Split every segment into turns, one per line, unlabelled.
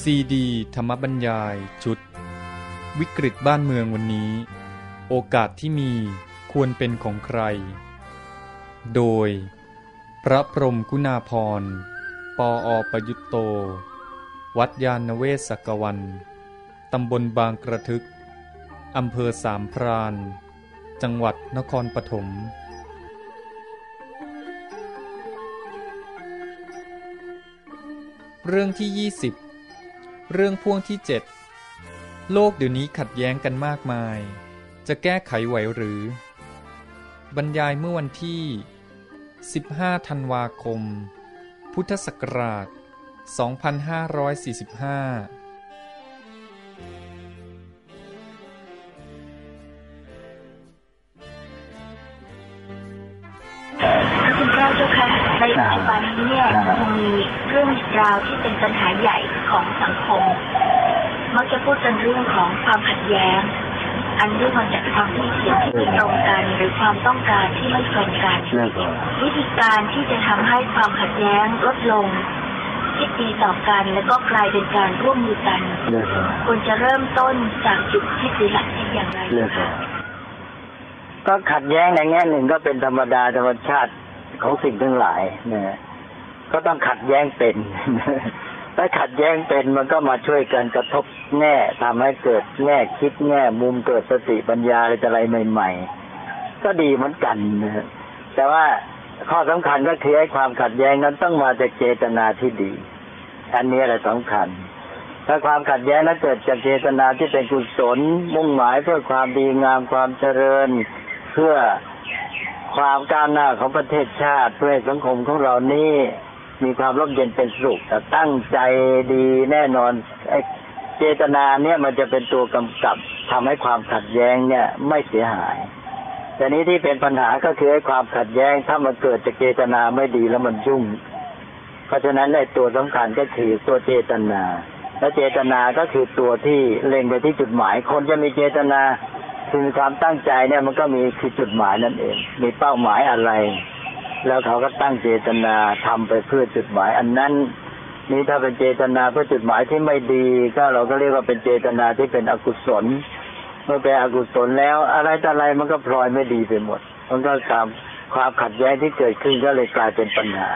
ซีดี ธรรมบรรยาย ชุด วิกฤตบ้านเมืองวันนี้ โอกาสที่มีควรเป็นของใคร โดย พระพรมกุณาพร ปออประยุตโต วัดยาณเวศกวัน ตำบลบางกระทึก อำเภอสามพราน จังหวัดนครปฐม เรื่องที่ 20 เรื่องพ่วงที่ 7 โลกเดี๋ยวนี้ขัดแย้งกันมากมาย จะแก้ไขไหวหรือ บรรยายเมื่อวันที่ 15 ธันวาคม พุทธศักราช 2545
พระคุณเจ้าเจ้าค่ะในปัจจุบันนี้เนี่ยยังมี เรื่องราวที่เป็นปัญหาใหญ่ของสังคม มักจะพูดกันเรื่องของความขัดแย้ง อันเรื่องมาจากความที่เห็นที่ไม่ตรงกันหรือความต้องการที่ไม่ตรงกัน วิธีการที่จะทำให้ความขัดแย้งลดลงคิดดีต่อกันแล้วก็กลายเป็นการร่วมมือกันควรจะเริ่มต้นจากจุดที่คือหลักคิดอย่างไร
เรื่องอะไรก็ขัดแย้งในแง่หนึ่งก็เป็นธรรมดาธรรมชาติของสิ่งทั้งหลายนะ ก็ต้องขัดแย้งเป็น ถ้าขัดแย้งเป็นมันก็มาช่วยกันกระทบแง่ทำให้เกิดแง่คิดแง่มุมเกิดสติปัญญาอะไรอะไรใหม่ ๆ ก็ดีเหมือนกันนะแต่ว่าข้อสำคัญก็คือไอ้ความขัดแย้งนั้นต้องมาจากเจตนาที่ดี อันนี้แหละสำคัญ ถ้าความขัดแย้งนั้นเกิดจากเจตนาที่เป็นกุศล มุ่งหมายเพื่อความดีงามความเจริญเพื่อความก้าวหน้าของประเทศชาติเพื่อสังคมของเรานี้ มีความร่มเย็นเป็นสุขแต่ตั้งใจดีแน่นอนไอเจตนาเนี่ยมันจะเป็นตัวกำกับทำให้ความขัดแย้งเนี่ยไม่เสียหายแต่นี้ที่เป็นปัญหาก็คือไอ้ความขัดแย้งถ้ามันเกิดจากเจตนาไม่ดีแล้วมันยุ่ง เพราะฉะนั้นไอ้ตัวสำคัญก็คือตัวเจตนา และเจตนาก็คือตัวที่เล็งไปที่จุดหมาย คนจะมีเจตนาคือความตั้งใจเนี่ยมันก็มีคือจุดหมายนั่นเอง มีเป้าหมายอะไร แล้วเขาก็ตั้งเจตนาทำไปเพื่อจุดหมาย อันนั้นนี่ถ้าเป็นเจตนาเพื่อจุดหมายที่ไม่ดี ก็เราก็เรียกว่าเป็นเจตนาที่เป็นอกุศล เมื่อเป็นอกุศลแล้ว อะไรต่ออะไรมันก็พลอยไม่ดีไปหมด มันก็ความความขัดแย้งที่เกิดขึ้นก็เลยกลายเป็นปัญหา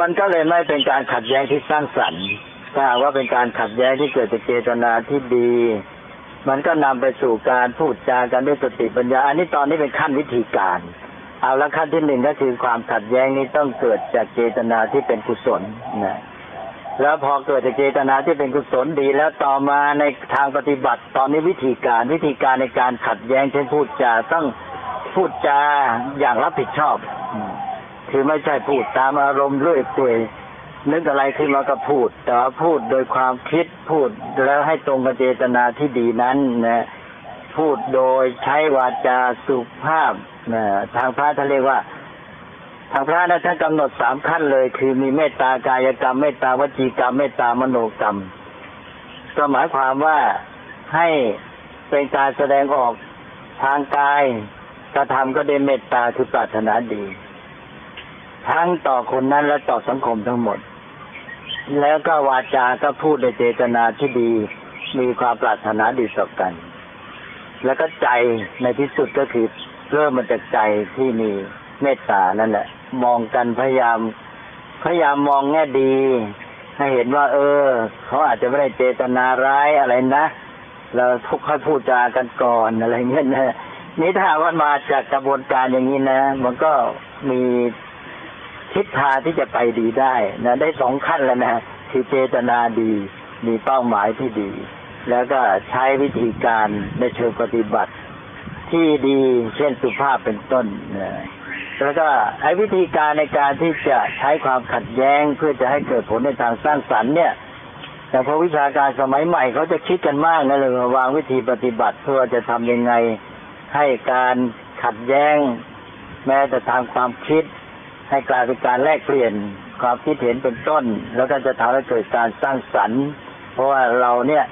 มันก็เลยไม่เป็นการขัดแย้งที่สร้างสรรค์ถ้าว่าเป็นการขัดแย้งที่เกิดจากเจตนาที่ดี มันก็นำไปสู่การพูดจากันด้วยสติปัญญา อันนี้ตอนนี้เป็นขั้นวิธีการ เอาละขั้นที่หนึ่งก็คือความขัดแย้งนี้ต้องเกิดจากเจตนาที่เป็นกุศลนะแล้วพอเกิดจากเจตนาที่เป็นกุศลดี แล้วต่อมาในทางปฏิบัติ ตอนนี้วิธีการวิธีการในการขัดแย้งเช่นพูดจาต้องพูดจาอย่างรับผิดชอบ คือไม่ใช่พูดตามอารมณ์เรื่อยเปื่อยนึกอะไรขึ้นมาก็พูด แต่ว่าพูดโดยความคิดพูดแล้วให้ตรงกับเจตนาที่ดีนั้นนะพูดโดยใช้วาจาสุภาพนะทางพระท่านเรียกว่า ทางพระนะท่านกำหนดสามขั้นเลย คือมีเมตตากายกรรมเมตตาวจีกรรมเมตตามโนกรรม ก็หมายความว่าให้เป็นการแสดงออกทางกายกระทำก็ได้เมตตาคือปรารถนาดี ทั้งต่อคนนั้นและต่อสังคมทั้งหมด แล้วก็วาจาก็พูดในเจตนาที่ดี มีความปรารถนาดีต่อกัน แล้วก็ใจในที่สุดก็คือ เริ่มมาจากใจที่มีเมตตานั่นแหละ มองกันพยายาม พยายามมองแง่ดี ให้เห็นว่า เออ เขาอาจจะไม่ได้เจตนาร้ายอะไรนะเราทุกค่อยพูดจากันก่อนอะไรเงี้ยนะนี่ถ้าว่ามาจากกระบวนการอย่างนี้นะ มันก็มีทิศทางที่จะไปดีได้นะได้สองขั้นแล้วนะคือเจตนาดี มีเป้าหมายที่ดี แล้วก็ใช้วิธีการในเชิงปฏิบัติ ที่ดีเช่นสุภาพเป็นต้นนะแล้วก็ไอ้วิธีการในการที่จะใช้ความขัดแย้งเพื่อจะให้เกิดผลในทางสร้างสรรค์เนี่ยแต่พอวิชาการสมัยใหม่เขาจะคิดกันมากนะเลยวางวิธีปฏิบัติเพื่อจะทำยังไงให้การขัดแย้ง แม้แต่ทางความคิด ให้กลายเป็นการแลกเปลี่ยนความคิดเห็นเป็นต้น แล้วก็จะทำให้เกิดการสร้างสรรค์ เพราะว่าเราเนี่ย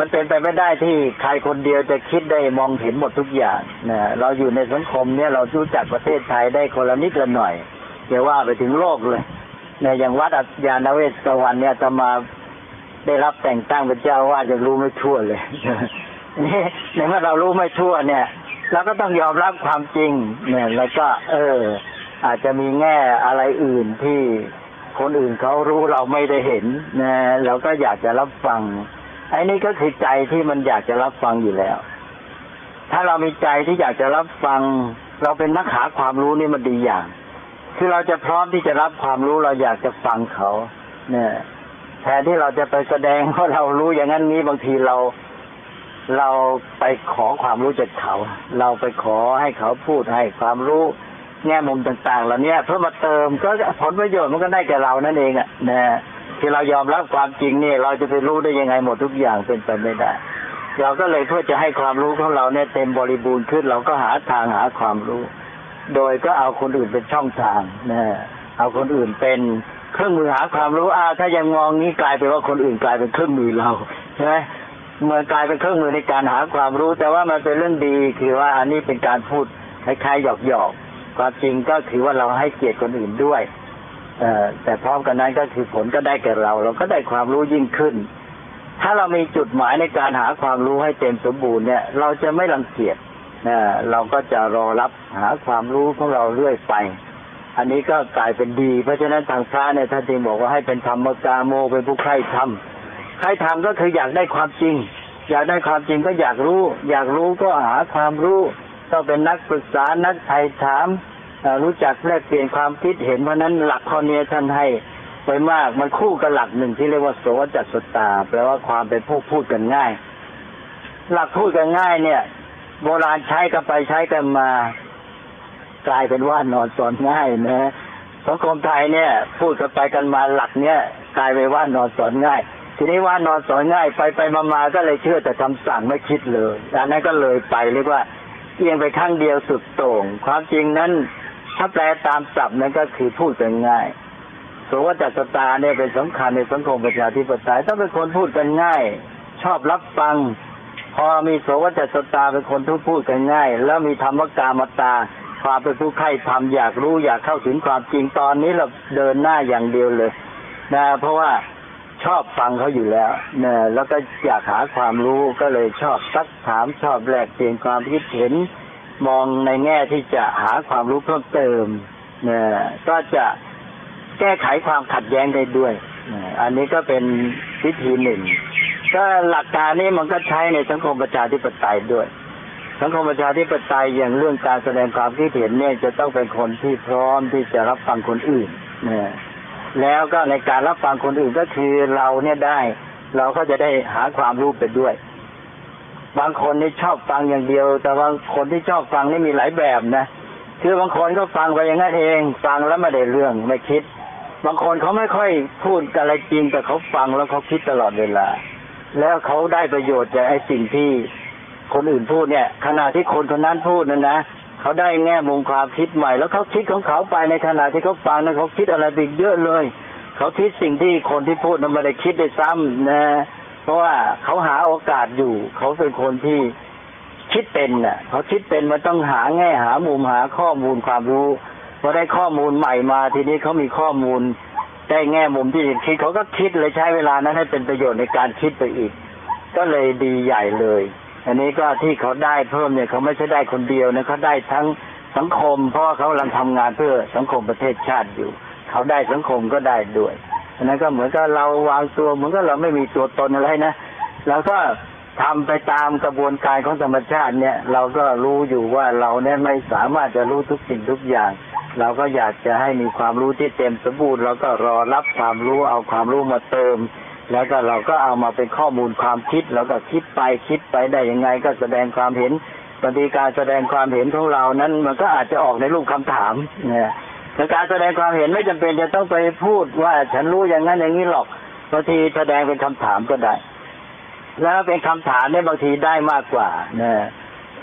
มันเป็นไปไม่ได้ที่ใครคนเดียวจะคิดได้มองเห็นหมดทุกอย่างนะเราอยู่ในสังคมเนี่ยเรารู้จักประเทศไทยได้คนละนิดละหน่อยจะว่าไปถึงโลกเลยนี่ยอย่างวัดอัญาณเวศกวันเนี่ยจะมาได้รับแต่งตั้งเป็นเจ้าว่าจะรู้ไม่ทั่วเลยนี่ในเมื่อเรารู้ไม่ทั่วเนี่ยเราก็ต้องยอมรับความจริง เนี่ย แล้วก็ เออ อาจจะมีแง่อะไรอื่นที่คนอื่นเขารู้เราไม่ได้เห็นนะเราก็อยากจะรับฟัง ไอ้นี่ก็คือใจที่มันอยากจะรับฟังอยู่แล้ว ถ้าเรามีใจที่อยากจะรับฟัง เราเป็นนักหาความรู้นี่มันดีอย่าง คือเราจะพร้อมที่จะรับความรู้เราอยากจะฟังเขา เนี่ยแทนที่เราจะไปแสดงว่าเรารู้อย่างนั้นนี้บางทีเราเราไปขอความรู้จากเขา เราไปขอให้เขาพูดให้ความรู้แง่มุมต่างๆเหล่านี้เพื่อมาเติมก็ผลประโยชน์มันก็ได้แก่เรานั่นเองอะนะ ที่เรายอมรับความจริงนี่เราจะไปรู้ได้ยังไงหมดทุกอย่างเป็นไปไม่ได้ เราก็เลยเพื่อจะให้ความรู้ของเราเนี่ยเต็มบริบูรณ์ขึ้น เราก็หาทางหาความรู้ โดยก็เอาคนอื่นเป็นช่องทางนะเอาคนอื่นเป็นเครื่องมือหาความรู้อาถ้ายังมองนี้กลายเป็นว่าคนอื่นกลายเป็นเครื่องมือเราใช่ไหมเมื่อกลายเป็นเครื่องมือในการหาความรู้ แต่ว่ามันเป็นเรื่องดีคือว่าอันนี้เป็นการพูดคล้ายๆหยอกๆความจริงก็คือว่าเราให้เกียรติคนอื่นด้วย แต่พร้อมกันนั้นก็คือผลก็ได้แก่เรา เราก็ได้ความรู้ยิ่งขึ้น ถ้าเรามีจุดหมายในการหาความรู้ให้เต็มสมบูรณ์เนี่ย เราจะไม่รังเกียจนะเราก็จะรอรับหาความรู้ของเราเรื่อยไป อันนี้ก็กลายเป็นดี เพราะฉะนั้นทางพระเนี่ยท่านจึงบอกว่าให้เป็นธรรมกาโมเป็นผู้ใคร่ธรรมใครทำก็คืออยากได้ความจริง อยากได้ความจริงก็อยากรู้ อยากรู้ก็หาความรู้ต้องเป็นนักปรึกษานักไถ่ถาม รู้จักแลกเปลี่ยนความคิดเห็นเพราะนั้นหลักข้อนี้ท่านให้ไปมากมันคู่กับหลักหนึ่งที่เรียกว่าโสจัตสตาแปลว่าความเป็นผู้พูดกันง่าย หลักพูดกันง่ายเนี่ย โบราณใช้กันไปใช้กันมา กลายเป็นว่านอนสอนง่ายนะสังคมไทยเนี่ย พูดกันไปกันมาหลักเนี่ยกลายเป็นว่านอนสอนง่าย ทีนี้ว่านอนสอนง่ายไปไปมามาก็เลยเชื่อแต่คำสั่งไม่คิดเลยอันนั้นก็เลยไปเรียกว่าเอียงไปข้างเดียวสุดโต่งความจริงนั้น ถ้าแปลตามศัพท์นั้นก็คือพูดกันง่ายสวัจัตตาเนี่ยเป็นสำคัญในสังคมประชาธิปไตยต้องเป็นคนพูดกันง่าย ชอบรับฟัง พอมีโสวจัตตาเป็นคนที่พูดกันง่าย แล้วมีธรรมกามตาความเป็นผู้ใคร่ทำอยากรู้อยากเข้าถึงความจริงตอนนี้เราเดินหน้าอย่างเดียวเลยนะเพราะว่าชอบฟังเขาอยู่แล้วนะแล้วก็อยากหาความรู้ก็เลยชอบซักถามชอบแลกเปลี่ยนความคิดเห็น มองในแง่ที่จะหาความรู้เพิ่มเติมนะก็จะแก้ไขความขัดแย้งได้ด้วย อันนี้ก็เป็นวิธีหนึ่ง ก็หลักการนี้มันก็ใช้ในสังคมประชาธิปไตยด้วย สังคมประชาธิปไตยอย่างเรื่องการแสดงความคิดเห็นเนี่ยจะต้องเป็นคนที่พร้อมที่จะรับฟังคนอื่นเนี่ยแล้วก็ในการรับฟังคนอื่นก็คือเราเนี่ยได้ เราก็จะได้หาความรู้ไปด้วย บางคนนี่ชอบฟังอย่างเดียว แต่บางคนที่ชอบฟังนี่มีหลายแบบนะคือบางคนก็ฟังไปอย่างนั้นเอง ฟังแล้วไม่ได้เรื่องไม่คิด บางคนเขาไม่ค่อยพูดอะไรจริงแต่เขาฟังแล้วเขาคิดตลอดเวลา แล้วเขาได้ประโยชน์จากไอ้สิ่งที่คนอื่นพูดเนี่ย ขณะที่คนคนนั้นพูดนั่นนะเขาได้แง่มุมความคิดใหม่ แล้วเขาคิดของเขาไปในขณะที่เขาฟังนั้นเขาคิดอะไรไปเยอะเลย เขาคิดสิ่งที่คนที่พูดนั้นไม่ได้คิดได้ซ้ำนะ เพราะว่าเขาหา โอกาสอยู่ เขาเป็นคนที่คิดเป็นน่ะ เขาคิดเป็นมันต้องหาแง่หามุมหาข้อมูลความรู้พอได้ข้อมูลใหม่มาทีนี้เขามีข้อมูลได้แง่มุมที่คิดเขาก็คิดเลยใช้เวลานั้นให้เป็นประโยชน์ในการคิดไปอีก ก็เลยดีใหญ่เลย อันนี้ก็ที่เขาได้เพิ่มเนี่ยเขาไม่ใช่ได้คนเดียวนะเขาได้ทั้งสังคม เพราะเขากำลังทำงานเพื่อสังคมประเทศชาติอยู่ เขาได้สังคมก็ได้ด้วยอันนั้นก็เหมือนกับเราวางตัวเหมือนกับเราไม่มีตัวตนอะไรนะ เราก็ทำไปตามกระบวนการของธรรมชาติเนี่ย เราก็รู้อยู่ว่าเราเนี่ยไม่สามารถจะรู้ทุกสิ่งทุกอย่าง เราก็อยากจะให้มีความรู้ที่เต็มสมบูรณ์เราก็รอรับความรู้เอาความรู้มาเติม แล้วก็เราก็เอามาเป็นข้อมูลความคิดแล้วก็คิดไปคิดไปได้ยังไง ก็แสดงความเห็นบางทีการแสดงความเห็นของเรานั้น มันก็อาจจะออกในรูปคำถามเนี่ยแต่การแสดงความเห็นไม่จำเป็นจะต้องไปพูดว่าฉันรู้อย่างนั้นอย่างนี้หรอกบางทีแสดงเป็นคำถามก็ได้ แล้วเป็นคำถามเนี่ยบางทีได้มากกว่านี่ย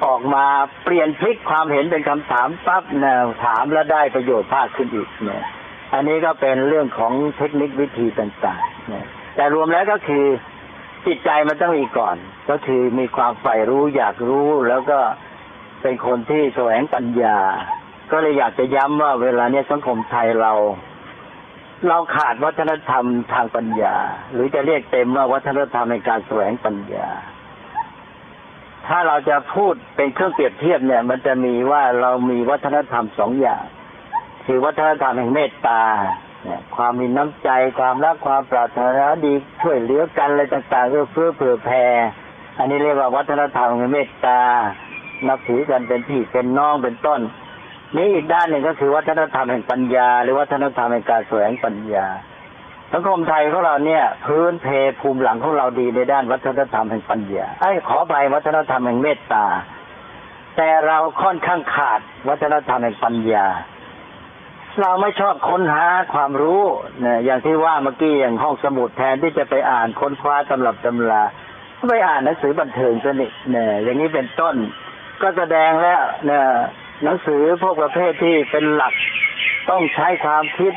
ออกมาเปลี่ยนพลิกความเห็นเป็นคำถามปั๊บนี่ยถามแล้วได้ประโยชน์มากขึ้นอีกเนี่ย อันนี้ก็เป็นเรื่องของเทคนิควิธีต่างๆนี่ยแต่รวมแล้วก็คือจิตใจมันต้องมีก่อน ก็คือมีความใฝ่รู้อยากรู้แล้วก็เป็นคนที่แสวงปัญญา ก็เลยอยากจะย้ำว่าเวลาเนี้ยสังคมไทยเรา เราขาดวัฒนธรรมทางปัญญา หรือจะเรียกเต็มว่าวัฒนธรรมในการแสวงปัญญา ถ้าเราจะพูดเป็นเครื่องเปรียบเทียบเนี่ย มันจะมีว่าเรามีวัฒนธรรมสองอย่าง คือวัฒนธรรมแห่งเมตตาเนี่ยความมีน้ำใจความรักความปรารถนาดีช่วยเหลือกันอะไรต่างๆเพื่อเพื่อเผื่อแผ่อันนี้เรียกว่าวัฒนธรรมแห่งเมตตานับถือกันเป็นพี่เป็นน้องเป็นต้น นี่อีกด้านหนึ่งก็คือวัฒนธรรมแห่งปัญญา หรือวัฒนธรรมแห่งการแสวงปัญญาสังคมไทยของเราเนี่ย พื้นเพภูมิหลังของเราดีในด้านวัฒนธรรมแห่งปัญญาไอ้ขอไปวัฒนธรรมแห่งเมตตา แต่เราค่อนข้างขาดวัฒนธรรมแห่งปัญญา เราไม่ชอบค้นหาความรู้เนี่ยอย่างที่ว่าเมื่อกี้อย่างห้องสมุดแทนที่จะไปอ่านค้นคว้าตำรับตำราไปอ่านหนังสือบันเทิงซะนี่เนี่ยอย่างนี้เป็นต้น ก็แสดงแล้วเนี่ย หนังสือพวกประเภทที่เป็นหลักต้องใช้ความคิด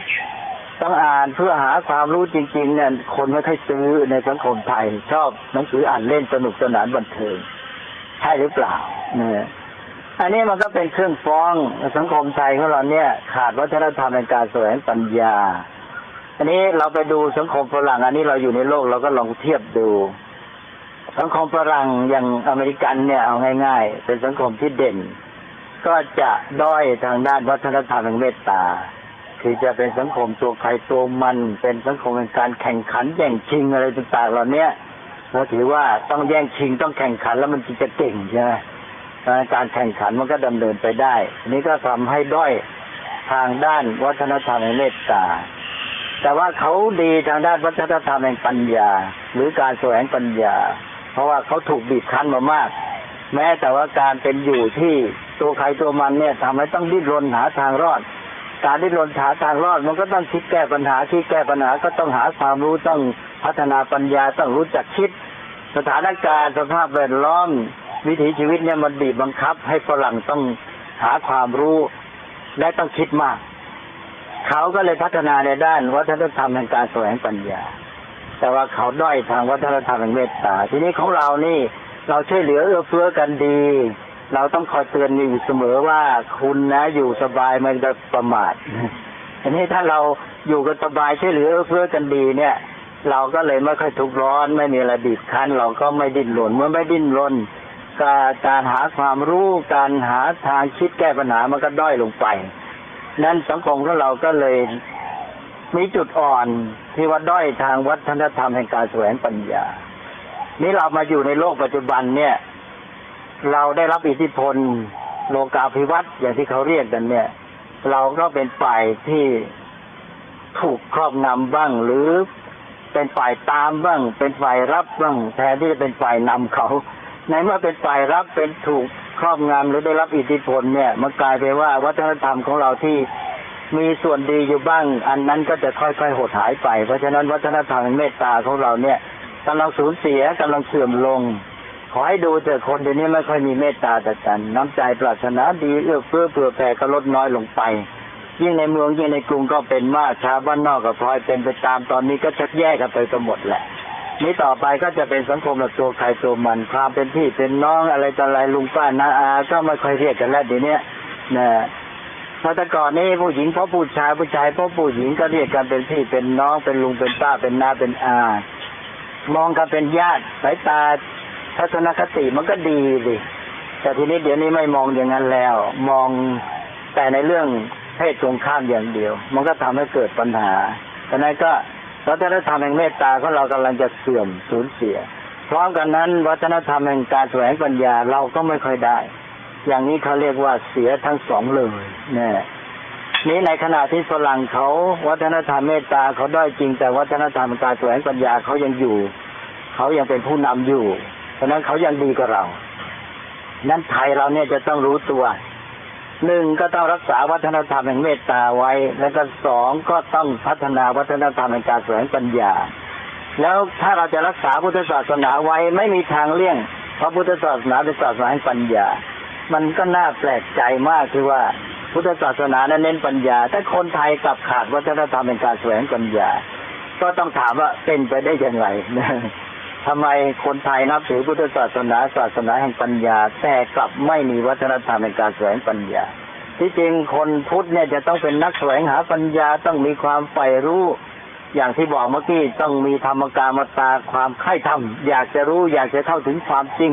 ต้องอ่านเพื่อหาความรู้จริง ๆ เนี่ยคนไม่ค่อยซื้อในสังคมไทย ชอบหนังสืออ่านเล่นสนุกสนานบันเทิงใช่หรือเปล่าเนี่ยอันนี้มันก็เป็นเครื่องฟ้องสังคมไทยของเราเนี่ย ขาดวัฒนธรรมในการแสวงปัญญา อันนี้เราไปดูสังคมฝรั่งอันนี้เราอยู่ในโลกเราก็ลองเทียบดู สังคมฝรั่งอย่างอเมริกันเนี่ยเอาง่าย ๆ เป็นสังคมที่เด่น ก็จะด้อยทางด้านวัฒนธรรมแห่งเมตตา คือจะเป็นสังคมตัวใครตัวมัน เป็นสังคมในการแข่งขันแย่งชิงอะไรต่างๆเหล่านี้เราถือว่าต้องแย่งชิงต้องแข่งขันแล้วมันจะเก่งใช่ไหมการแข่งขันมันก็ดำเนินไปได้ นี้ก็ทำให้ด้อยทางด้านวัฒนธรรมแห่งเมตตา แต่ว่าเขาดีทางด้านวัฒนธรรมแห่งปัญญา หรือการแสวงปัญญา เพราะว่าเขาถูกบีบคั้นมามาก แม้แต่ว่าการเป็นอยู่ที่ตัวใครตัวมันเนี่ยทำให้ต้องดิ้นรนหาทางรอด การดิ้นรนหาทางรอด มันก็ต้องคิดแก้ปัญหาคิดแก้ปัญหาก็ต้องหาความรู้ต้องพัฒนาปัญญาต้องรู้จักคิด สถานการณ์สภาพแวดล้อมวิถีชีวิตเนี่ยมันบีบบังคับ ให้ฝรั่งต้องหาความรู้ และต้องคิดมาก เขาก็เลยพัฒนาในด้าน วัฒนธรรมแห่งการแสวงปัญญา แต่ว่าเขาด้อยทางวัฒนธรรมแห่งเมตตา ทีนี้ของเรานี่ เราช่วยเหลือเอื้อเฟื้อกันดี เราต้องคอยเตือนอยู่เสมอว่าคุณนะอยู่สบายมันจะประมาททีนี้ถ้าเราอยู่กันสบายช่วยเหลือเอื้อเฟื้อกันดีเนี่ย เราก็เลยไม่ค่อยทุกข์ร้อน ไม่มีอะไรบีบคั้น เราก็ไม่ดิ้นรนเมื่อไม่ดิ้นรนการการหาความรู้การหาทางคิดแก้ปัญหามันก็ด้อยลงไป นั้นสังคมของเราก็เลยมีจุดอ่อนที่ว่าด้อยทางวัฒนธรรมแห่งการแสวงปัญญา นี่เรามาอยู่ในโลกปัจจุบันเนี่ย เราได้รับอิทธิพลโลกาภิวัตน์อย่างที่เขาเรียกกันเนี่ย เราก็เป็นฝ่ายที่ถูกครอบงำบ้างหรือเป็นฝ่ายตามบ้าง เป็นฝ่ายรับบ้างแทนที่จะเป็นฝ่ายนำเขา ในเมื่อเป็นฝ่ายรับเป็นถูกครอบงำหรือได้รับอิทธิพลเนี่ยมันกลายไปว่าวัฒนธรรมของเราที่มีส่วนดีอยู่บ้าง อันนั้นก็จะค่อยๆหดหายไป เพราะฉะนั้นวัฒนธรรมเมตตาของเราเนี่ย กำลังสูญเสียกำลังเสื่อมลง ขอให้ดูเถอะคนเดี๋ยวนี้ไม่ค่อยมีเมตตาแต่กัน น้ำใจปรารถนาดีเอื้อเฟื้อเผื่อแผ่ก็ลดน้อยลงไปยิ่งในเมืองยิ่งในกรุงก็เป็นมากชาวบ้านนอกก็พลอยเป็นไปตามตอนนี้ก็ชักแยกกันไปกันหมดแหละนี้ต่อไปก็จะเป็นสังคมแบบตัวใครตัวมันความเป็นพี่เป็นน้องอะไรต่ออะไรลุงป้านาอา ก็ไม่ค่อยเรียกกันแล้วเดี๋ยวนี้นะพอแต่ก่อนนี้ผู้หญิงเพราะผู้ชายผู้ชายเพราะผู้หญิงก็เรียกกันเป็นพี่เป็นน้องเป็นลุงเป็นป้าเป็นน้าเป็นอา มองกันเป็นญาติสายตาทัศนคติมันก็ดีสิแต่ทีนี้เดี๋ยวนี้ไม่มองอย่างนั้นแล้ว มองแต่ในเรื่องเพศตรงข้ามอย่างเดียว มันก็ทำให้เกิดปัญหาดังนั้นก็วัฒนธรรมแห่งเมตตาของเรากำลังจะเสื่อมสูญเสีย พร้อมกันนั้น วัฒนธรรมแห่งการแสวงปัญญาเราก็ไม่ค่อยได้ อย่างนี้เขาเรียกว่าเสียทั้งสองเลยเนี่ย นี้ในขณะที่ฝรั่งเขาวัฒนธรรมเมตตาเขาได้จริง แต่วัฒนธรรมการแสวงปัญญาเขายังอยู่ เขายังเป็นผู้นำอยู่ เพราะนั้นเขายังดีกว่าเรา นั้นไทยเราเนี่ยจะต้องรู้ตัวหนึ่งก็ต้องรักษาวัฒนธรรมแห่งเมตตาไว้ แล้วก็สองก็ต้องพัฒนาวัฒนธรรมแห่งการแสวงปัญญา แล้วถ้าเราจะรักษาพุทธศาสนาไว้ไม่มีทางเลี่ยง เพราะพุทธศาสนาเป็นศาสนาแห่งปัญญา มันก็น่าแปลกใจมากคือว่า พุทธศาสนานั้นเน้นปัญญา แต่คนไทยกลับขาดวัฒนธรรมแห่งการแสวงปัญญา ก็ต้องถามว่าเป็นไปได้ยังไงทำไมคนไทยนับถือพุทธศาสนาศาสนาแห่งปัญญา แต่กลับไม่มีวัฒนธรรมในการแสวงปัญญา ที่จริงคนพุทธเนี่ยจะต้องเป็นนักแสวงหาปัญญาต้องมีความใฝ่รู้ อย่างที่บอกเมื่อกี้ต้องมีธรรมกามตาความใคร่ธรรมอยากจะรู้อยากจะเข้าถึงความจริง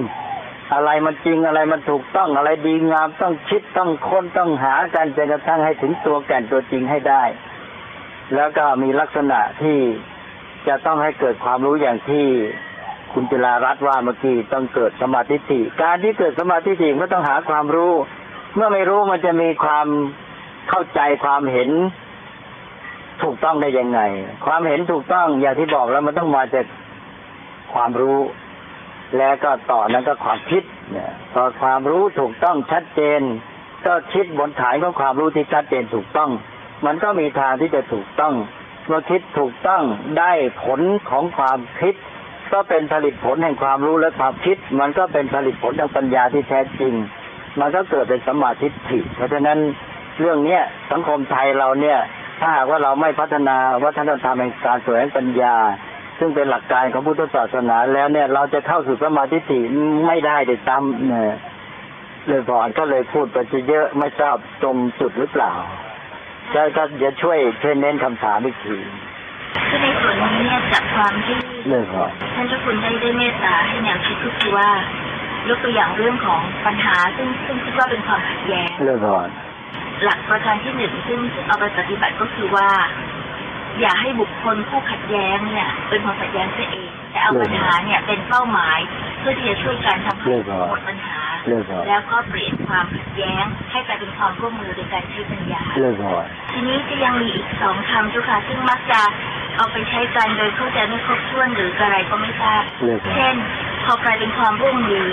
อะไรมันจริงอะไรมันถูกต้องอะไรดีงามต้องคิดต้องค้นต้องหากันจนกระทั่งให้ถึงตัวแก่นตัวจริงให้ได้ แล้วก็มีลักษณะที่จะต้องให้เกิดความรู้อย่างที่คุณจิรารัตน์ว่าเมื่อกี้ต้องเกิดสมาธิิการที่เกิดสมาธิิก็ต้องหาความรู้ เมื่อไม่รู้มันจะมีความเข้าใจความเห็นถูกต้องได้ยังไง ความเห็นถูกต้องอย่างที่บอกแล้วมันต้องมาจากความรู้ แล้วก็ต่อนั้นก็ความคิดเนี่ยพอความรู้ถูกต้องชัดเจน ก็คิดบนฐานของความรู้ที่ชัดเจนถูกต้อง มันก็มีทางที่จะถูกต้อง เมื่อคิดถูกต้องได้ผลของความคิด ก็เป็นผลิตผลแห่งความรู้และความคิด มันก็เป็นผลิตผลทางปัญญาที่แท้จริง มันก็เกิดเป็นสมาธิฏฐิเพราะฉะนั้นเรื่องเนี้ยสังคมไทยเราเนี่ย ถ้าหากว่าเราไม่พัฒนาวัฒนธรรมแห่งการแสวงปัญญา ซึ่งเป็นหลักการของพุทธศาสนาแล้วเนี่ย เราจะเข้าสู่สมาธิฏฐิไม่ได้เด็ดซ้ำเนี่ยเลยพอนก็เลยพูดไปจะเยอะไม่ทราบตรงจุดหรือเปล่าจะก็จะช่วยช่วยเน้นคำถามอีกที
คือในส่วนนี้เนี่ยจากความที่
เลยพอน
ท่านเจ้าคุณได้ได้เมตตาให้แนวคิดก็คือว่ายกตัวอย่างเรื่องของปัญหาซึ่งซึ่งคิดว่าเป็นความขัดแย้ง
เลยพอน
หลักประการที่หนึ่งซึ่งซึ่งเอาไปปฏิบัติก็คือว่า อย่าให้บุคคลผู้ขัดแย้งเนี่ยเป็นความขัดแย้งตัวเอง แต่เอาปัญหาเนี่ยเป็นเป้าหมาย เพื่อที่จะช่วยกันทำให้หมดปัญหา
เลยพอน
แล้วก็เปลี่ยนความขัดแย้งให้กลายเป็นความร่วมมือโดยการใช้ปัญญา
เลยพอน
ทีนี้จะยังมีอีกสองคำเจ้าค่ะซึ่งมักจะเอาไปใช้กันโดยเข้าใจไม่ครบถ้วนหรืออะไรก็ไม่ทราบ
เลยพอน
เช่น พอกลายเป็นความร่วมมือ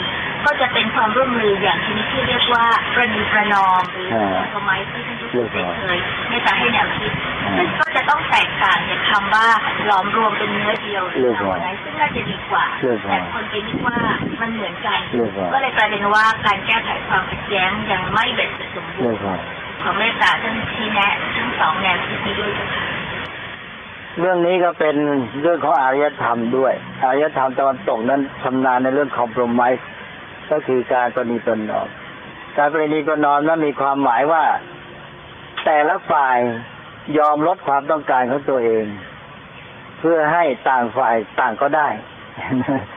ก็จะเป็นความร่วมมืออย่างชนิดที่เรียกว่าประนีประนอมหรือ
อ่า
คอมไมซ์ที่ท่านทุก
เรี
ท่ายน
บร้อย
เคยเมตตาให้แนวคิด
อ่า
ซึ่งก็จะต้องแตกต่างจากคำว่าหลอมรวมเป็นเนื้อเดียวห
เรี
รื
ย
อบ
ร้อย
อะไรซึ่งน่าจะดีกว่า
เรียบร้อย
แต่คนไปนึกว่ามันเหมือนกัน
เรียบร้อย
ก็เลยกลายเป็นว่าการแก้ไขความขัดแย้งยังไม่เบ็ดเสร็จสมบู
เล
ร
ย
ณ์
พอน
ขอเมตตาท่านชี้แนะทั้งสองแนวคิดนี้ด้วยเจ้าค่ะ
เรื่องนี้ก็เป็นเรื่องของอารยธรรมด้วย อารยธรรมตะวันตกนั้นชำนาญในเรื่องคอมโพรไมซ์ก็คือการประนีประนอม การประนีประนอมนั้นมีความหมายว่า แต่ละฝ่ายยอมลดความต้องการของตัวเอง เพื่อให้ต่างฝ่ายต่างก็ได้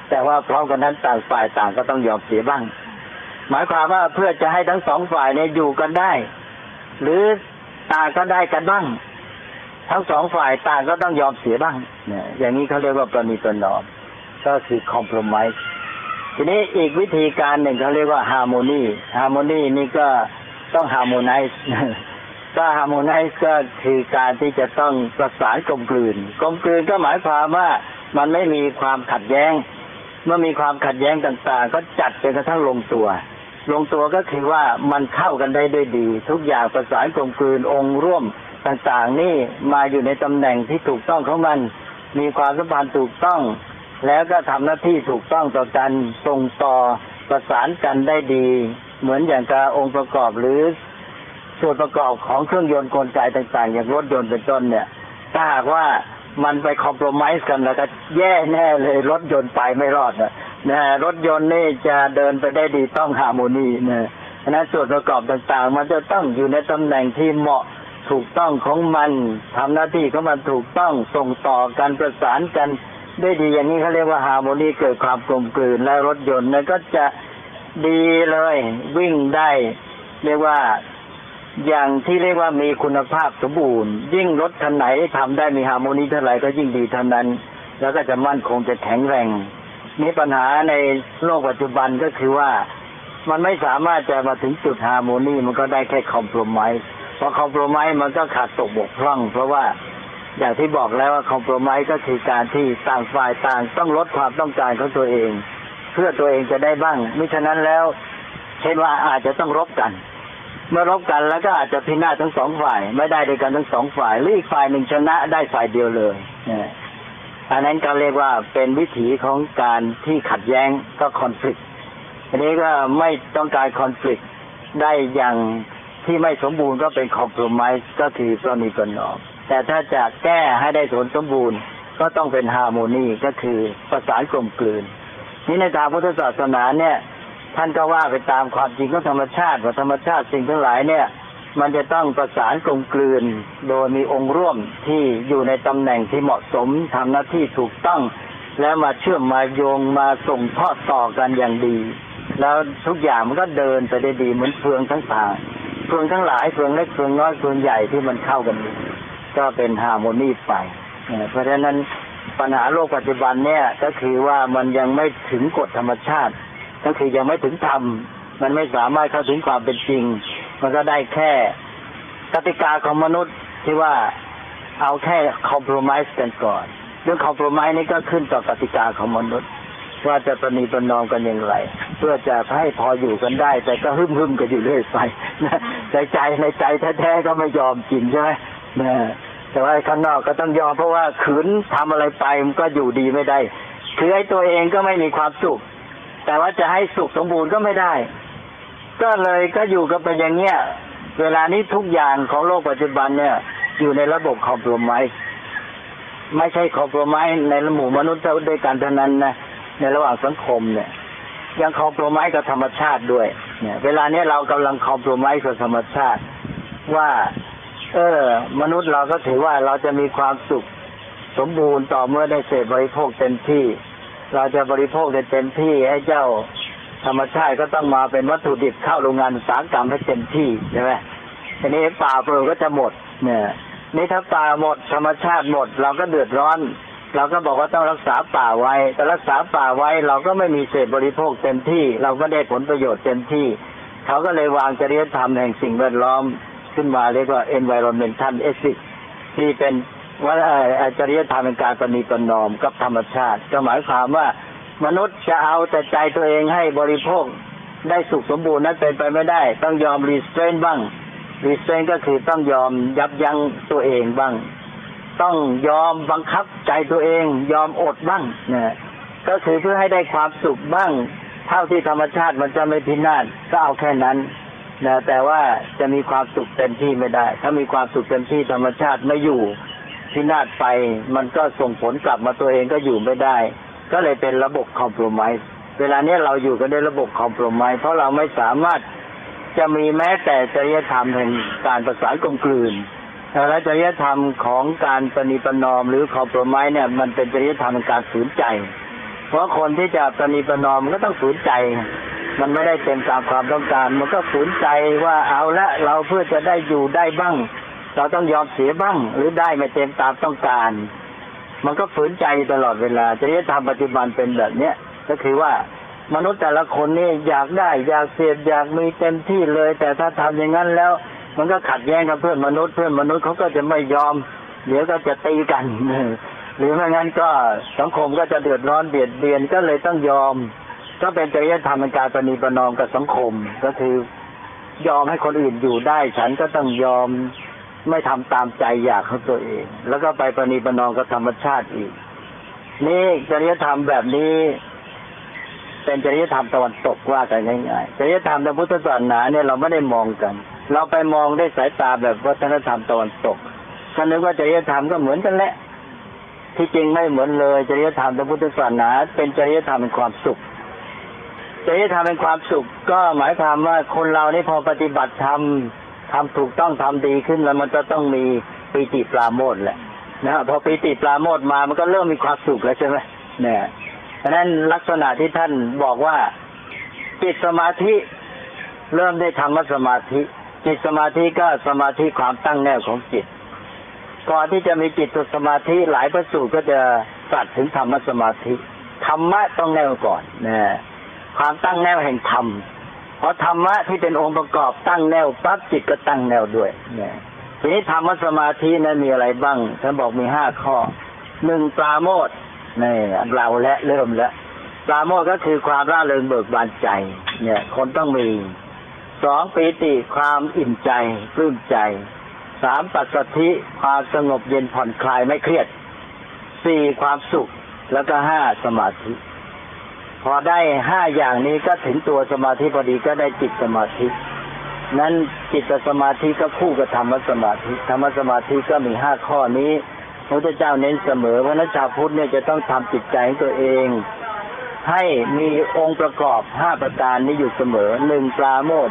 แต่ว่าพร้อมกันนั้นต่างฝ่ายต่างก็ต้องยอมเสียบ้าง หมายความว่าเพื่อจะให้ทั้งสองฝ่ายเนี่ยอยู่กันได้ หรือต่างก็ได้กันบ้าง ทั้งสองฝ่ายต่างก็ต้องยอมเสียบ้างเนี่ยอย่างนี้เขาเรียกว่าประนีประนอมก็คือคอมโพรไมซ์ทีนี้อีกวิธีการหนึ่งเขาเรียกว่าฮาร์โมนีharmony นี่ก็ต้อง harmonize ก็ harmonize ก็คือการที่จะต้องประสานกลมกลืนกลมกลืนก็หมายความว่ามันไม่มีความขัดแย้ง เมื่อมีความขัดแย้งต่าง ๆ ก็จัดจนกระทั่งลงตัว ลงตัวก็คือว่ามันเข้ากันได้ด้วยดี ทุกอย่างประสานกลมกลืนองค์ร่วมต่างๆ นี่มาอยู่ในตำแหน่งที่ถูกต้องของมัน มีความสัมพันธ์ถูกต้อง แล้วก็ทำหน้าที่ถูกต้องต่อกันส่งต่อประสานกันได้ดี เหมือนอย่างกับองค์ประกอบหรือส่วนประกอบของเครื่องยนต์กลไกต่างๆ อย่างรถยนต์เป็นต้นเนี่ยถ้าหากว่ามันไปคอมโพรไมซ์กันแล้วก็แย่แน่เลยรถยนต์ไปไม่รอดนะ นะรถยนต์นี่จะเดินไปได้ดีต้องฮาร์โมนีนะฉะนั้นส่วนประกอบต่างๆ มันจะต้องอยู่ในตำแหน่งที่เหมาะถูกต้องของมันทำหน้าที่ของมันถูกต้องส่งต่อกันประสานกันได้ดีอย่างนี้เขาเรียกว่า harmony เกิดความกลมกลืนและรถยนต์นั้นก็จะดีเลย วิ่งได้ เรียกว่าอย่างที่เรียกว่ามีคุณภาพสมบูรณ์ ยิ่งรถคันไหนทำได้มี harmony เท่าไหร่ก็ยิ่งดีเท่านั้น แล้วก็จะมั่นคงจะแข็งแรง มีปัญหาในโลกปัจจุบันก็คือว่ามันไม่สามารถจะมาถึงจุด harmony มันก็ได้แค่ compromise พอ compromise มันก็ขาดตกบกพร่อง เพราะว่าอย่างที่บอกแล้วว่าคอมโพรไมซ์ก็คือการที่ต่างฝ่ายต่างต้องลดความต้องการของตัวเอง เพื่อตัวเองจะได้บ้างมิฉะนั้นแล้ว เช่นว่าอาจจะต้องรบกัน เมื่อรบกันแล้วก็อาจจะพินาศทั้งสองฝ่าย ไม่ได้ด้วยกันทั้งสองฝ่ายหรืออีกฝ่ายหนึ่งชนะได้ฝ่ายเดียวเลยเนี่ย อันนั้นก็เรียกว่าเป็นวิถีของการที่ขัดแย้งก็คอนฟ lict อันนี้ก็ไม่ต้องการคอนฟ lict ได้อย่างที่ไม่สมบูรณ์ก็เป็นคอม p r o m i s e ก็คือประนีประนอมแต่ถ้าจะแก้ให้ได้ผลสมบูรณ์ก็ต้องเป็นฮาร์โมนีก็คือประสานกลมกลืน นี่ในทางพุทธศาสนาเนี่ย ท่านก็ว่าไปตามความจริงของธรรมชาติว่าธรรมชาติสิ่งทั้งหลายเนี่ย มันจะต้องประสานกลมกลืน โดยมีองค์ร่วมที่อยู่ในตำแหน่งที่เหมาะสมทำหน้าที่ถูกต้อง แล้วมาเชื่อมมาโยงมาส่งทอดต่อกันอย่างดี แล้วทุกอย่างมันก็เดินไปได้ดีเหมือนเฟืองทั้งทางเฟืองทั้งหลายเฟืองเล็กเฟืองน้อยเฟืองใหญ่ที่มันเข้ากัน ก็เป็น harmony ไปเพราะฉะนั้นปัญหาโลกปัจจุบันเนี่ยก็คือว่ามันยังไม่ถึงกฎธรรมชาติ ก็คือยังไม่ถึงธรรมมันไม่สามารถเข้าถึงความเป็นจริง มันก็ได้แค่กติกาของมนุษย์ที่ว่าเอาแค่ compromise กันก่อน เรื่อง compromise นี้ก็ขึ้นต่อกติกาของมนุษย์ ว่าจะประนีประนอมกันอย่างไร เพื่อจะให้พออยู่กันได้ แต่ก็หึ่มหึมกันอยู่เรื่อยไปใจใจในใจแท้ๆก็ไม่ยอมกินใช่ไหมนะแต่ว่าข้างนอกก็ต้องยอมเพราะว่าขืนทำอะไรไปมันก็อยู่ดีไม่ได้คือไอ้ตัวเองก็ไม่มีความสุข แต่ว่าจะให้สุขสมบูรณ์ก็ไม่ได้ ก็เลยก็อยู่กันไปอย่างเงี้ยเวลานี้ทุกอย่างของโลกปัจจุบันเนี่ย อยู่ในระบบคอมโพรไมซ์ไม่ใช่ compromise ในระหมู่มนุษย์ด้วยกันเท่านั้นนะในระหว่างสังคมเนี่ยยัง compromise กับธรรมชาติด้วย เนี่ย เวลานี้เรากำลัง compromise กับธรรมชาติ ว่า เออ มนุษย์เราก็ถือว่าเราจะมีความสุขสมบูรณ์ต่อเมื่อได้เสพบริโภคเต็มที่ เราจะบริโภคได้เต็มที่ให้เจ้า ธรรมชาติก็ต้องมาเป็นวัตถุดิบเข้าโรงงานอุตสาหกรรมให้เต็มที่ใช่ไหมทีนี้ป่าเปลือกก็จะหมด เนี่ยนี่ถ้าป่าหมดธรรมชาติหมด เราก็เดือดร้อน เราก็บอกว่าต้องรักษาป่าไว้ แต่รักษาป่าไว้เราก็ไม่มีเศษบริโภคเต็มที่ เราก็ได้ผลประโยชน์เต็มที่ เขาก็เลยวางจริยธรรมแห่งสิ่งแวดล้อมขึ้นมาเรียกว่า environmental ethics ที่เป็นว่าจริยธรรมเป็นการปณีประนอมกับธรรมชาติ ก็หมายความว่า มนุษย์จะเอาแต่ใจตัวเองให้บริโภคได้สุขสมบูรณ์นั้นเป็นไปไม่ได้ ต้องยอมรีสเตรนบ้างรีสเตรนก็คือต้องยอมยับยั้งตัวเองบ้าง ต้องยอมบังคับใจตัวเอง ยอมอดบ้างนะก็คือเพื่อให้ได้ความสุขบ้าง เท่าที่ธรรมชาติมันจะไม่พินาศก็เอาแค่นั้นนะแต่ว่าจะมีความสุขเต็มที่ไม่ได้ ถ้ามีความสุขเต็มที่ธรรมชาติไม่อยู่พินาศไป มันก็ส่งผลกลับมาตัวเองก็อยู่ไม่ได้ ก็เลยเป็นระบบคอมโพรไมซ์เวลาเนี้ยเราอยู่กันในระบบคอมโพรไมซ์เพราะเราไม่สามารถจะมีแม้แต่จริยธรรมแห่งการประสานกลมกลืนและจริยธรรมของการปณีประนอมหรือคอมโพรไมซ์เนี่ยมันเป็นจริยธรรมการฝืนใจ เพราะคนที่จะปณีประนอมก็ต้องฝืนใจ มันไม่ได้เต็มตามความต้องการ มันก็ฝืนใจว่าเอาละเราเพื่อจะได้อยู่ได้บ้าง เราต้องยอมเสียบ้าง หรือได้ไม่เต็มตามต้องการ มันก็ฝืนใจตลอดเวลาจริยธรรมปัจจุบันเป็นแบบเนี้ยก็คือว่ามนุษย์แต่ละคนนี่อยากได้ อยากเสียอยากมีเต็มที่เลย แต่ถ้าทำอย่างนั้นแล้ว มันก็ขัดแย้งกับเพื่อนมนุษย์เพื่อนมนุษย์เขาก็จะไม่ยอม เดี๋ยวก็จะตีกันหรือไม่งั้นก็สังคมก็จะเดือดร้อนเบียดเบียนก็เลยต้องยอม ก็เป็นจริยธรรมการประนีประนอมกับสังคมก็คือยอมให้คนอื่นอยู่ได้ ฉันก็ต้องยอม ไม่ทำตามใจอยากของตัวเอง แล้วก็ไปประนีประนอมกับธรรมชาติอีก นี่จริยธรรมแบบนี้ เป็นจริยธรรมตะวันตกว่ากันง่ายๆจริยธรรมในพุทธศาสนาเนี่ยเราไม่ได้มองกัน เราไปมองได้สายตาแบบวัฒนธรรมตะวันตกก็นึกว่าจริยธรรมก็เหมือนกันแหละที่จริงไม่เหมือนเลยจริยธรรมในพุทธศาสนา เป็นจริยธรรมเป็นความสุขจริยธรรมเป็นความสุข ก็หมายความว่าคนเรานี่พอปฏิบัติทำ ทำถูกต้องทำดีขึ้นแล้วมันจะต้องมีปีติปราโมทแหละนะพอปีติปราโมทมามันก็เริ่มมีความสุขแล้วใช่ไหมเนี่ยเพราะนั้นลักษณะที่ท่านบอกว่าจิตสมาธิเริ่มได้ธรรมสมาธิ จิตสมาธิก็สมาธิความตั้งแนวของจิตก่อนที่จะมีจิตสมาธิหลายพระสูตรก็จะตัดถึงธรรมสมาธิธรรมะต้องแนวก่อนนะความตั้งแนวแห่งธรรม เพราะธรรมะที่เป็นองค์ประกอบตั้งแนวปั๊บจิตก็ตั้งแนวด้วย เนี่ย ทีนี้ธรรมสมาธินั้นมีอะไรบ้างท่านบอกมีห้าข้อหนึ่งปราโมทนี่เราและเริ่มแล้วปราโมทก็คือความร่าเริงเบิกบานใจ เนี่ย คนต้องมีสองปีติความอิ่มใจปลื้มใจสามปัสสธิความสงบเย็นผ่อนคลายไม่เครียดสี่ความสุขแล้วก็ห้าสมาธิ พอได้ห้าอย่างนี้ก็ถึงตัวสมาธิพอดีก็ได้จิตสมาธิ นั้นจิตสมาธิก็คู่กับธรรมสมาธิธรรมสมาธิก็มีห้าข้อนี้พระเจ้าเน้นเสมอว่านักชาวพุทธเนี่ยจะต้องทำจิตใจของตัวเอง ให้มีองค์ประกอบห้าประการนี้อยู่เสมอหนึ่งปราโมท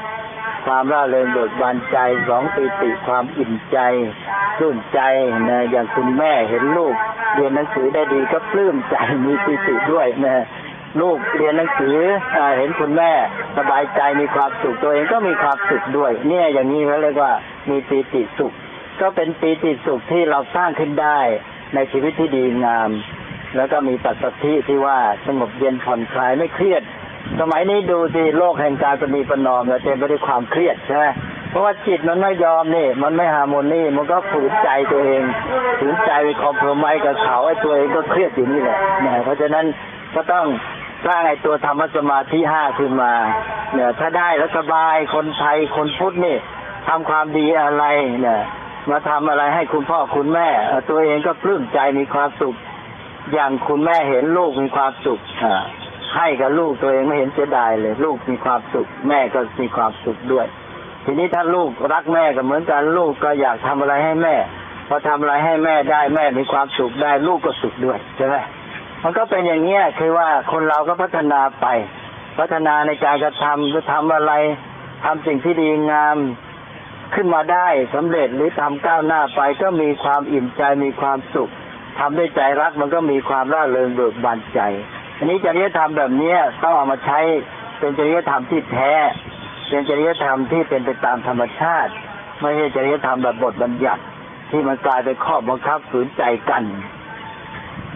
ความร่าเริงเบิกบานใจสองปีติความอิ่มใจปลื้มใจนะอย่างคุณแม่เห็นลูกเรียนหนังสือได้ดีก็ปลื้มใจมีปีติด้วยนะ ลูกเรียนหนังสืออเห็นคุณแม่สบายใจมีความสุขตัวเองก็มีความสุขด้วย เนี่ยอย่างนี้เขาเรียกว่ามีปีติสุข ก็เป็นปีติสุขที่เราสร้างขึ้นได้ในชีวิตที่ดีงาม แล้วก็มีปัสสธิที่ว่าสงบเย็นผ่อนคลายไม่เครียด สมัยนี้ดูสิโลกแห่งการปณีประนอมเนี่เต็มไปด้วยความเครียดใช่ไหมเพราะว่าจิตมันไม่ยอมนี่ มันไม่ฮาร์โมนีมันก็ฝืนใจตัวเองฝืนใจไปคอมเพลมไมกับเขาไอ้ตัวเองก็เครียดอยู่นี่แหละนะเพราะฉะนั้นก็ต้อง สร้างไอ้ตัวธรรมสมาธิห้าขึ้นมา เนี่ย ถ้าได้แล้วสบายคนไทยคนพุทธนี่ทำความดีอะไร เนี่ย มาทำอะไรให้คุณพ่อคุณแม่ตัวเองก็ปลื้มใจมีความสุข อย่างคุณแม่เห็นลูกมีความสุขอ่ให้กับลูกตัวเองไม่เห็นเสียดายเลย ลูกมีความสุข แม่ก็มีความสุขด้วย ทีนี้ถ้าลูกรักแม่ก็เหมือนกันลูกก็อยากทำอะไรให้แม่พอทำอะไรให้แม่ได้แม่มีความสุขได้ลูกก็สุขด้วยใช่ไหม มันก็เป็นอย่างเนี้ยคือว่าคนเราก็พัฒนาไป พัฒนาในการกระทำจะทำอะไรทำสิ่งที่ดีงามขึ้นมาได้สำเร็จหรือทำก้าวหน้าไปก็มีความอิ่มใจมีความสุขทำด้วยใจรักมันก็มีความร่าเริงเบิกบานใจ อันนี้จริยธรรมแบบเนี้ยต้องเอามาใช้เป็นจริยธรรมที่แท้ เป็นจริยธรรมที่เป็นไปตามธรรมชาติ ไม่ใช่จริยธรรมแบบบทบัญญัติที่มันกลายเป็นข้อบังคับฝืนใจกัน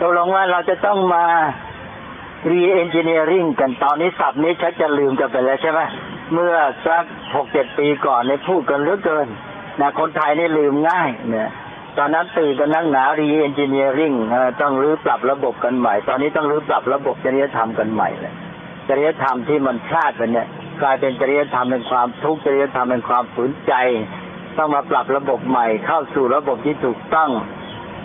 ตกลงว่าเราจะต้องมา re-engineering กันตอนนี้ศัพท์นี้ชักจะลืมกันไปแล้วใช่ไหมเมื่อสักหกเจ็ดปีก่อนในยพูดกันเหลือเกินนะคนไทยนี่ลืมง่ายเนี่ยตอนนั้นตื่นกันนั่งหนา re-engineering เอ่อต้องรื้อปรับระบบกันใหม่ ตอนนี้ต้องรื้อปรับระบบจริยธรรมกันใหม่เลยจริยธรรมที่มันพลาดไปเนี่ยกลายเป็นจริยธรรมเป็นความทุกข์จริยธรรมเป็นความฝืนใจ ต้องมาปรับระบบใหม่เข้าสู่ระบบที่ถูกต้อง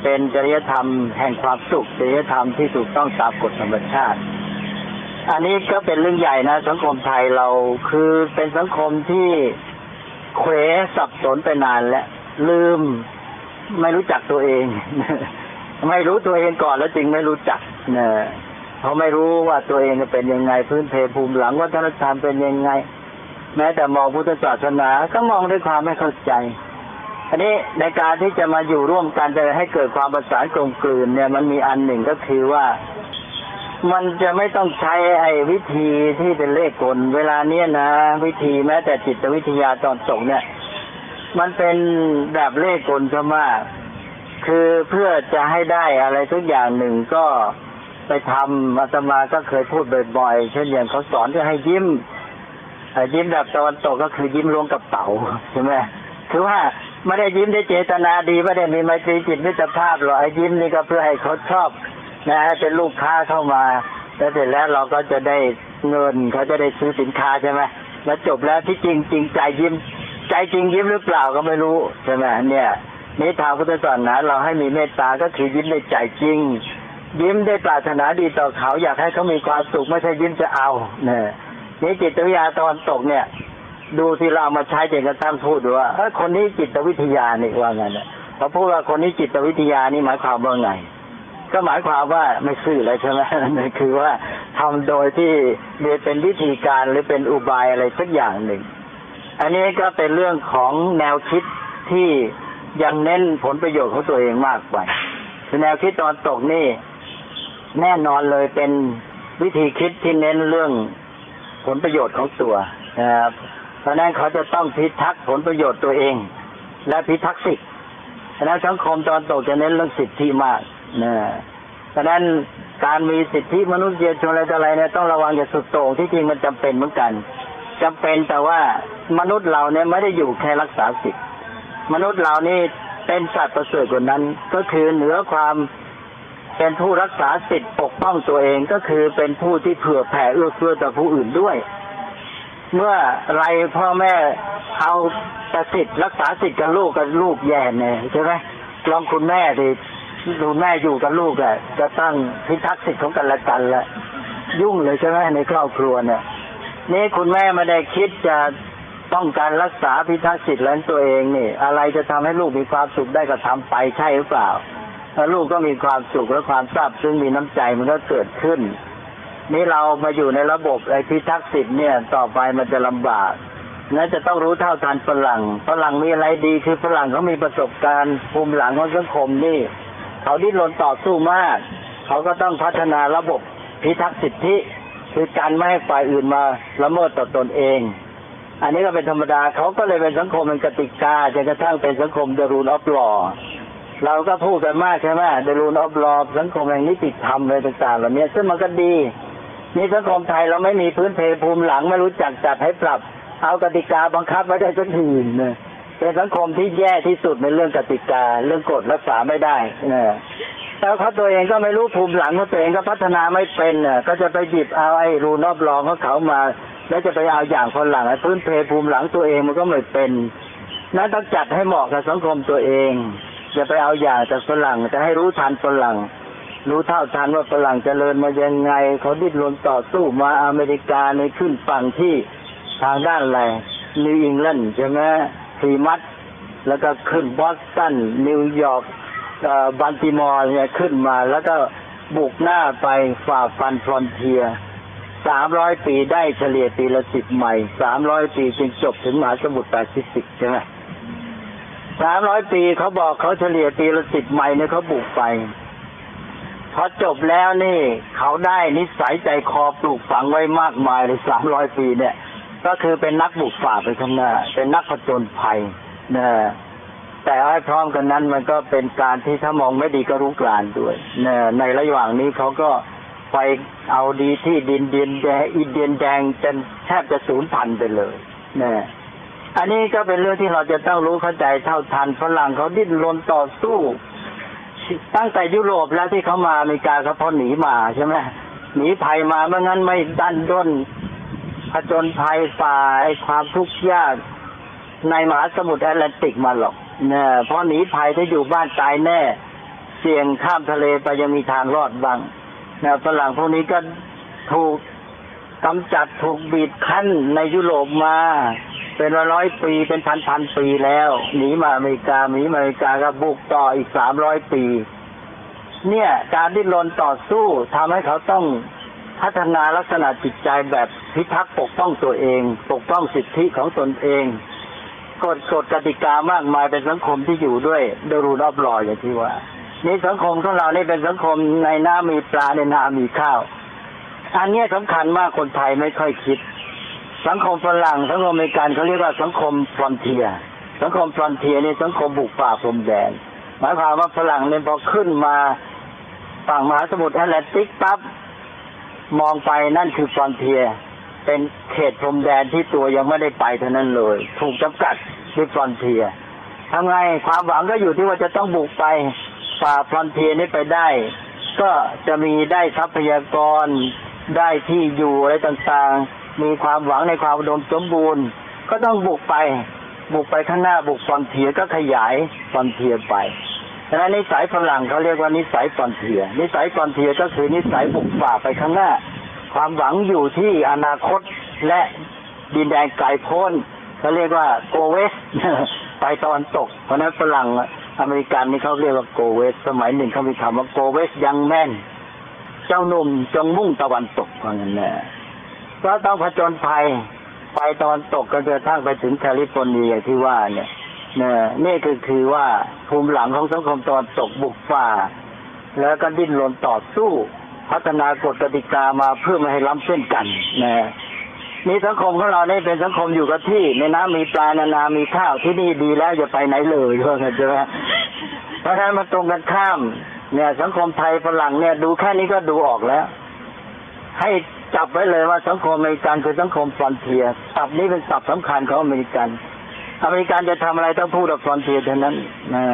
เป็นจริยธรรมแห่งความสุขจริยธรรมที่ถูกต้องตามกฎธรรมชาติ อันนี้ก็เป็นเรื่องใหญ่นะ สังคมไทยเราคือเป็นสังคมที่เขวสับสนไปนานแล้วลืมไม่รู้จักตัวเอง ไม่รู้ตัวเองก่อนแล้วจึงไม่รู้จักนะเพราะไม่รู้ว่าตัวเองเป็นยังไงพื้นเพภูมิหลังวัฒนธรรมเป็นยังไง แม้แต่มองพุทธศาสนาก็มองด้วยความไม่เข้าใจ อันนี้ในการที่จะมาอยู่ร่วมกันจะให้เกิดความประสานกลมกลืนเนี่ยมันมีอันหนึ่งก็คือว่ามันจะไม่ต้องใช้ไอ้วิธีที่เป็นเลขกล เวลาเนี้ยนะ วิธีแม้แต่จิตวิทยาตอนส่งเนี่ย มันเป็นแบบเลขกลซะมากคือเพื่อจะให้ได้อะไรทุกอย่างหนึ่งก็ไปทำอาตมาก็เคยพูดบ่อยๆเช่นอย่างเขาสอนจะให้ยิ้มยิ้มแบบตะวันตกก็คือยิ้มลงกระเป๋าใช่ไหม คือว่าไม่ได้ยิ้มได้เจตนาดีไม่ได้มีไมตรีจิตมิตรภาพหรอกไอ้ยิ้มนี่ก็เพื่อให้เขาชอบนะให้เป็นลูกค้าเข้ามาแล้วเสร็จแล้วเราก็จะได้เงินเขาจะได้ซื้อสินค้าใช่ไหมแล้วจบแล้วที่จริงจริงใจยิ้ม ใจจริงยิ้มหรือเปล่าก็ไม่รู้ใช่ไหมเนี่ยนี่ทางพุทธศาสนาเราให้มีเมตตาก็คือยิ้มในใจจริง ยิ้มได้ปรารถนาดีต่อเขาอยากให้เขามีความสุขไม่ใช่ยิ้มจะเอาเนี่ยนี่จิตวิทยาตะวันตกเนี่ย ดูสิเรามาใช้จนกระทั่งพูดดูว่าเออคนนี้จิตวิทยานี่ว่าไงเนี่ยพอพูดว่าคนนี้จิตวิทยานี่หมายความว่าไง ก็หมายความว่าไม่ซื่อเลยใช่ไหมนั่นคือว่าทำโดยที่เรียนเป็นวิธีการหรือเป็นอุบายอะไรสักอย่างหนึ่ง อันนี้ก็เป็นเรื่องของแนวคิดที่ยังเน้นผลประโยชน์ของตัวเองมากกว่าคือแนวคิดตอนตกนี่แน่นอนเลยเป็นวิธีคิดที่เน้นเรื่องผลประโยชน์ของตัวนะครับ เพราะนั้นเขาจะต้องพิทักษ์ผลประโยชน์ตัวเอง และพิทักษ์สิทธิ์ฉะนั้นสังคมตอนตกจะเน้นเรื่องสิทธิมากนะฉะนั้นการมีสิทธิมนุษยชนอะไรต่ออะไรเนี่ยต้องระวังอย่าสุดโต่งที่จริงมันจำเป็นเหมือนกันจำเป็นแต่ว่ามนุษย์เราเนี่ยไม่ได้อยู่แค่รักษาสิทธิมนุษย์เรานี่เป็นสัตว์ประเสริฐกว่านั้น ก็คือเหนือความเป็นผู้รักษาสิทธิปกป้องตัวเองก็คือเป็นผู้ที่เผื่อแผ่เอื้อเฟื้อต่อผู้อื่นด้วย เมื่อไรพ่อแม่เอาแต่สิทธิ์รักษาสิทธิ์กับลูกกับลูกแย่เนี่ยใช่ไหมลองคุณแม่ดิดูแม่อยู่กับลูกอะจะตั้งพิทักษ์สิทธิ์ของกันและกันละยุ่งเลยใช่ไหมในครอบครัวเนี่ย นี่คุณแม่ไม่ได้คิดจะต้องการรักษาพิทักษ์สิทธิ์แลนตัวเองนี่ อะไรจะทำให้ลูกมีความสุขได้ก็ทำไปใช่หรือเปล่าแล้วลูกก็มีความสุขและความซาบซึ้งมีน้ำใจมันก็เกิดขึ้น นี่เรามาอยู่ในระบบไอพิทักษ์สิทธิ์เนี่ยต่อไปมันจะลำบากนั่นจะต้องรู้เท่าทันฝรั่งฝรั่งมีอะไรดีคือฝรั่งเขามีประสบการณ์ภูมิหลังของสังคมนี่ เขาดิ้นรนต่อสู้มาก เขาก็ต้องพัฒนาระบบพิทักษ์สิทธิ คือการไม่ให้ฝ่ายอื่นมาละเมิดต่อตนเอง อันนี้ก็เป็นธรรมดาเขาก็เลยเป็นสังคมเป็นกติกาจนกระทั่งเป็นสังคมเดรูนออฟลอเราก็พูดกันมากใช่ไหมเดรูนออฟลอสังคมแห่งนิติธรรมอะไรต่างๆเหล่านี้ซึ่งมันก็ดี นี่สังคมไทยเราไม่มีพื้นเพภูมิหลังไม่รู้จักจัดให้ปรับ เอากติกาบังคับไว้ได้สักทีนะเป็นสังคมที่แย่ที่สุดในเรื่องกติกา เรื่องกฎรักษาไม่ได้นะแล้วเขาตัวเองก็ไม่รู้ภูมิหลังเของตัวเองก็พัฒนาไม่เป็นน่ะ ก็จะไปหยิบเอาไอ้รูนอบรองของเขามา แล้วจะไปเอาอย่างคนหลังไอ้พื้นเพภูมิหลังตัวเองมันก็ไม่เป็นนั้นต้องจัดให้เหมาะกับสังคมตัวเองอย่าไปเอาอย่างจากฝรั่งจะให้รู้ทันฝรั่ง รู้เท่าทันว่าฝรั่งเจริญมายังไง เขาดิ้นรนต่อสู้มาอเมริกาในขึ้นฝั่งที่ทางด้านอะไรนิวอิงแลนด์ใช่ไหมพลีมัท แล้วก็ขึ้นบอสตันนิวยอร์กบัลติมอร์เนี่ยขึ้นมาแล้วก็บุกหน้าไปฝ่าฟัน frontier สามร้อยปีได้เฉลี่ยปีละสิบไมล์สามร้อยปีจึงจบถึงมหาสมุทรแปซิฟิกใช่ไหมสามร้อยปีเขาบอกเขาเฉลี่ยปีละสิบไมล์เนี่ยเขาบุกไป พอจบแล้วนี่ เขาได้นิสัยใจคอปลูกฝังไว้มากมายเลยสามร้อยปีเนี่ย ก็คือเป็นนักบุกฝ่าไปข้างหน้า เป็นนักผจญภัยนะแต่ให้พร้อมกันนั้นมันก็เป็นการที่ถ้ามองไม่ดีก็รุกรานด้วยนะในระหว่างนี้เขาก็ไปเอาดีที่ดินเดียนแดงอินเดียนแดงจนแทบจะสูญพันธุ์ไปเลยนะอันนี้ก็เป็นเรื่องที่เราจะต้องรู้เข้าใจเท่าทันฝรั่งเขาดิ้นรนต่อสู้ ตั้งแต่ยุโรปแล้วที่เขามาอเมริกาเขาพอหนีมาใช่ไหมหนีภัยมาเมื่องั้นไม่ดันด้นผจญภัยฝ่าไอ้ความทุกข์ยากในมหาสมุทรแอตแลนติกมาหรอกเนี่ยพราะหนีภัยถ้าอยู่บ้านตายแน่ เสี่ยงข้ามทะเลไปยังมีทางรอดบ้างนะฝรั่งพวกนี้ก็ถูกกำจัดถูกบีบคั้นในยุโรปมา เป็นร้อยปีเป็นพันพันปีแล้วหนีมาอเมริกาหนีมาอเมริกาก็บุกต่ออีกสามร้อยปี เนี่ย การดิ้นรนต่อสู้ทำให้เขาต้องพัฒนาลักษณะจิตใจแบบพิทักษ์ปกป้องตัวเอง ปกป้องสิทธิของตนเองกฎกฎกติกามากมายเป็นสังคมที่อยู่ด้วยดรูรอบลอยอย่างที่ว่านี่สังคมของเราเนี่เป็นสังคมในน้ำมีปลาในนามีข้าว อันนี้สำคัญมากคนไทยไม่ค่อยคิด สังคมฝรั่งสังคมอเมริกันเขาเรียกว่าสังคม frontier สังคม frontier นี่สังคมบุกฝ่าพรมแดน หมายความว่าฝรั่งเนี่ยพอขึ้นมาฝั่งมหาสมุทรแอตแลนติกปั๊บมองไปนั่นคือ frontier เป็นเขตพรมแดนที่ตัวยังไม่ได้ไปเท่านั้นเลย ถูกจำกัดด้วย frontier ทำไงความหวังก็อยู่ที่ว่าจะต้องบุกไปฝ่า frontier นี้ไปได้ ก็จะมีได้ทรัพยากรได้ที่อยู่อะไรต่างๆ มีความหวังในความอุดมสมบูรณ์ ก็ต้องบุกไป บุกไปข้างหน้าบุก frontier ก็ขยาย frontier ไปดังนั้นนิสัยฝรั่งเขาเรียกว่านิสัย frontier นิสัย frontier ก็คือนิสัยบุกฝ่าไปข้างหน้า ความหวังอยู่ที่อนาคตและดินแดนไกลโพ้นเขาเรียกว่าโกเวสไปตะวันตก เพราะนั้นฝรั่งอเมริกันนี่เขาเรียกว่าโกเวส สมัยหนึ่งเขามีคำว่าโกเวสยังแม่น เจ้าหนุ่มจงมุ่งตะวันตกว่างั้นนะ ก็ต้องผจญภัยไปตะวันตกก็จะทั้งไปถึงแคลิฟอร์เนียที่ว่าเนี่ยนี่นี่คือคือว่าภูมิหลังของสังคมตะวันตกบุกฝ่า แล้วก็ดิ้นรนต่อสู้ พัฒนากฎกติกามาเพื่อไม่ให้ล้ำเส้นกันนะนี่สังคมของเราเนี่ยเป็นสังคมอยู่กับที่ในน้ำมีปลาในนามีข้าวที่นี่ดีแล้วจะไปไหนเลยเพราะงั้นใช่ไหมเพราะฉะนั้นมาตรงกันข้าม เนี่ย สังคมไทยฝรั่งเนี่ย ดูแค่นี้ก็ดูออกแล้ว ให้ จับไว้เลยว่าสังคมอเมริกันคือสังคม frontier ศัพท์นี้เป็นศัพท์สำคัญของอเมริกัน อเมริกันจะทำอะไรต้องพูดกับ frontier เท่านั้นนะ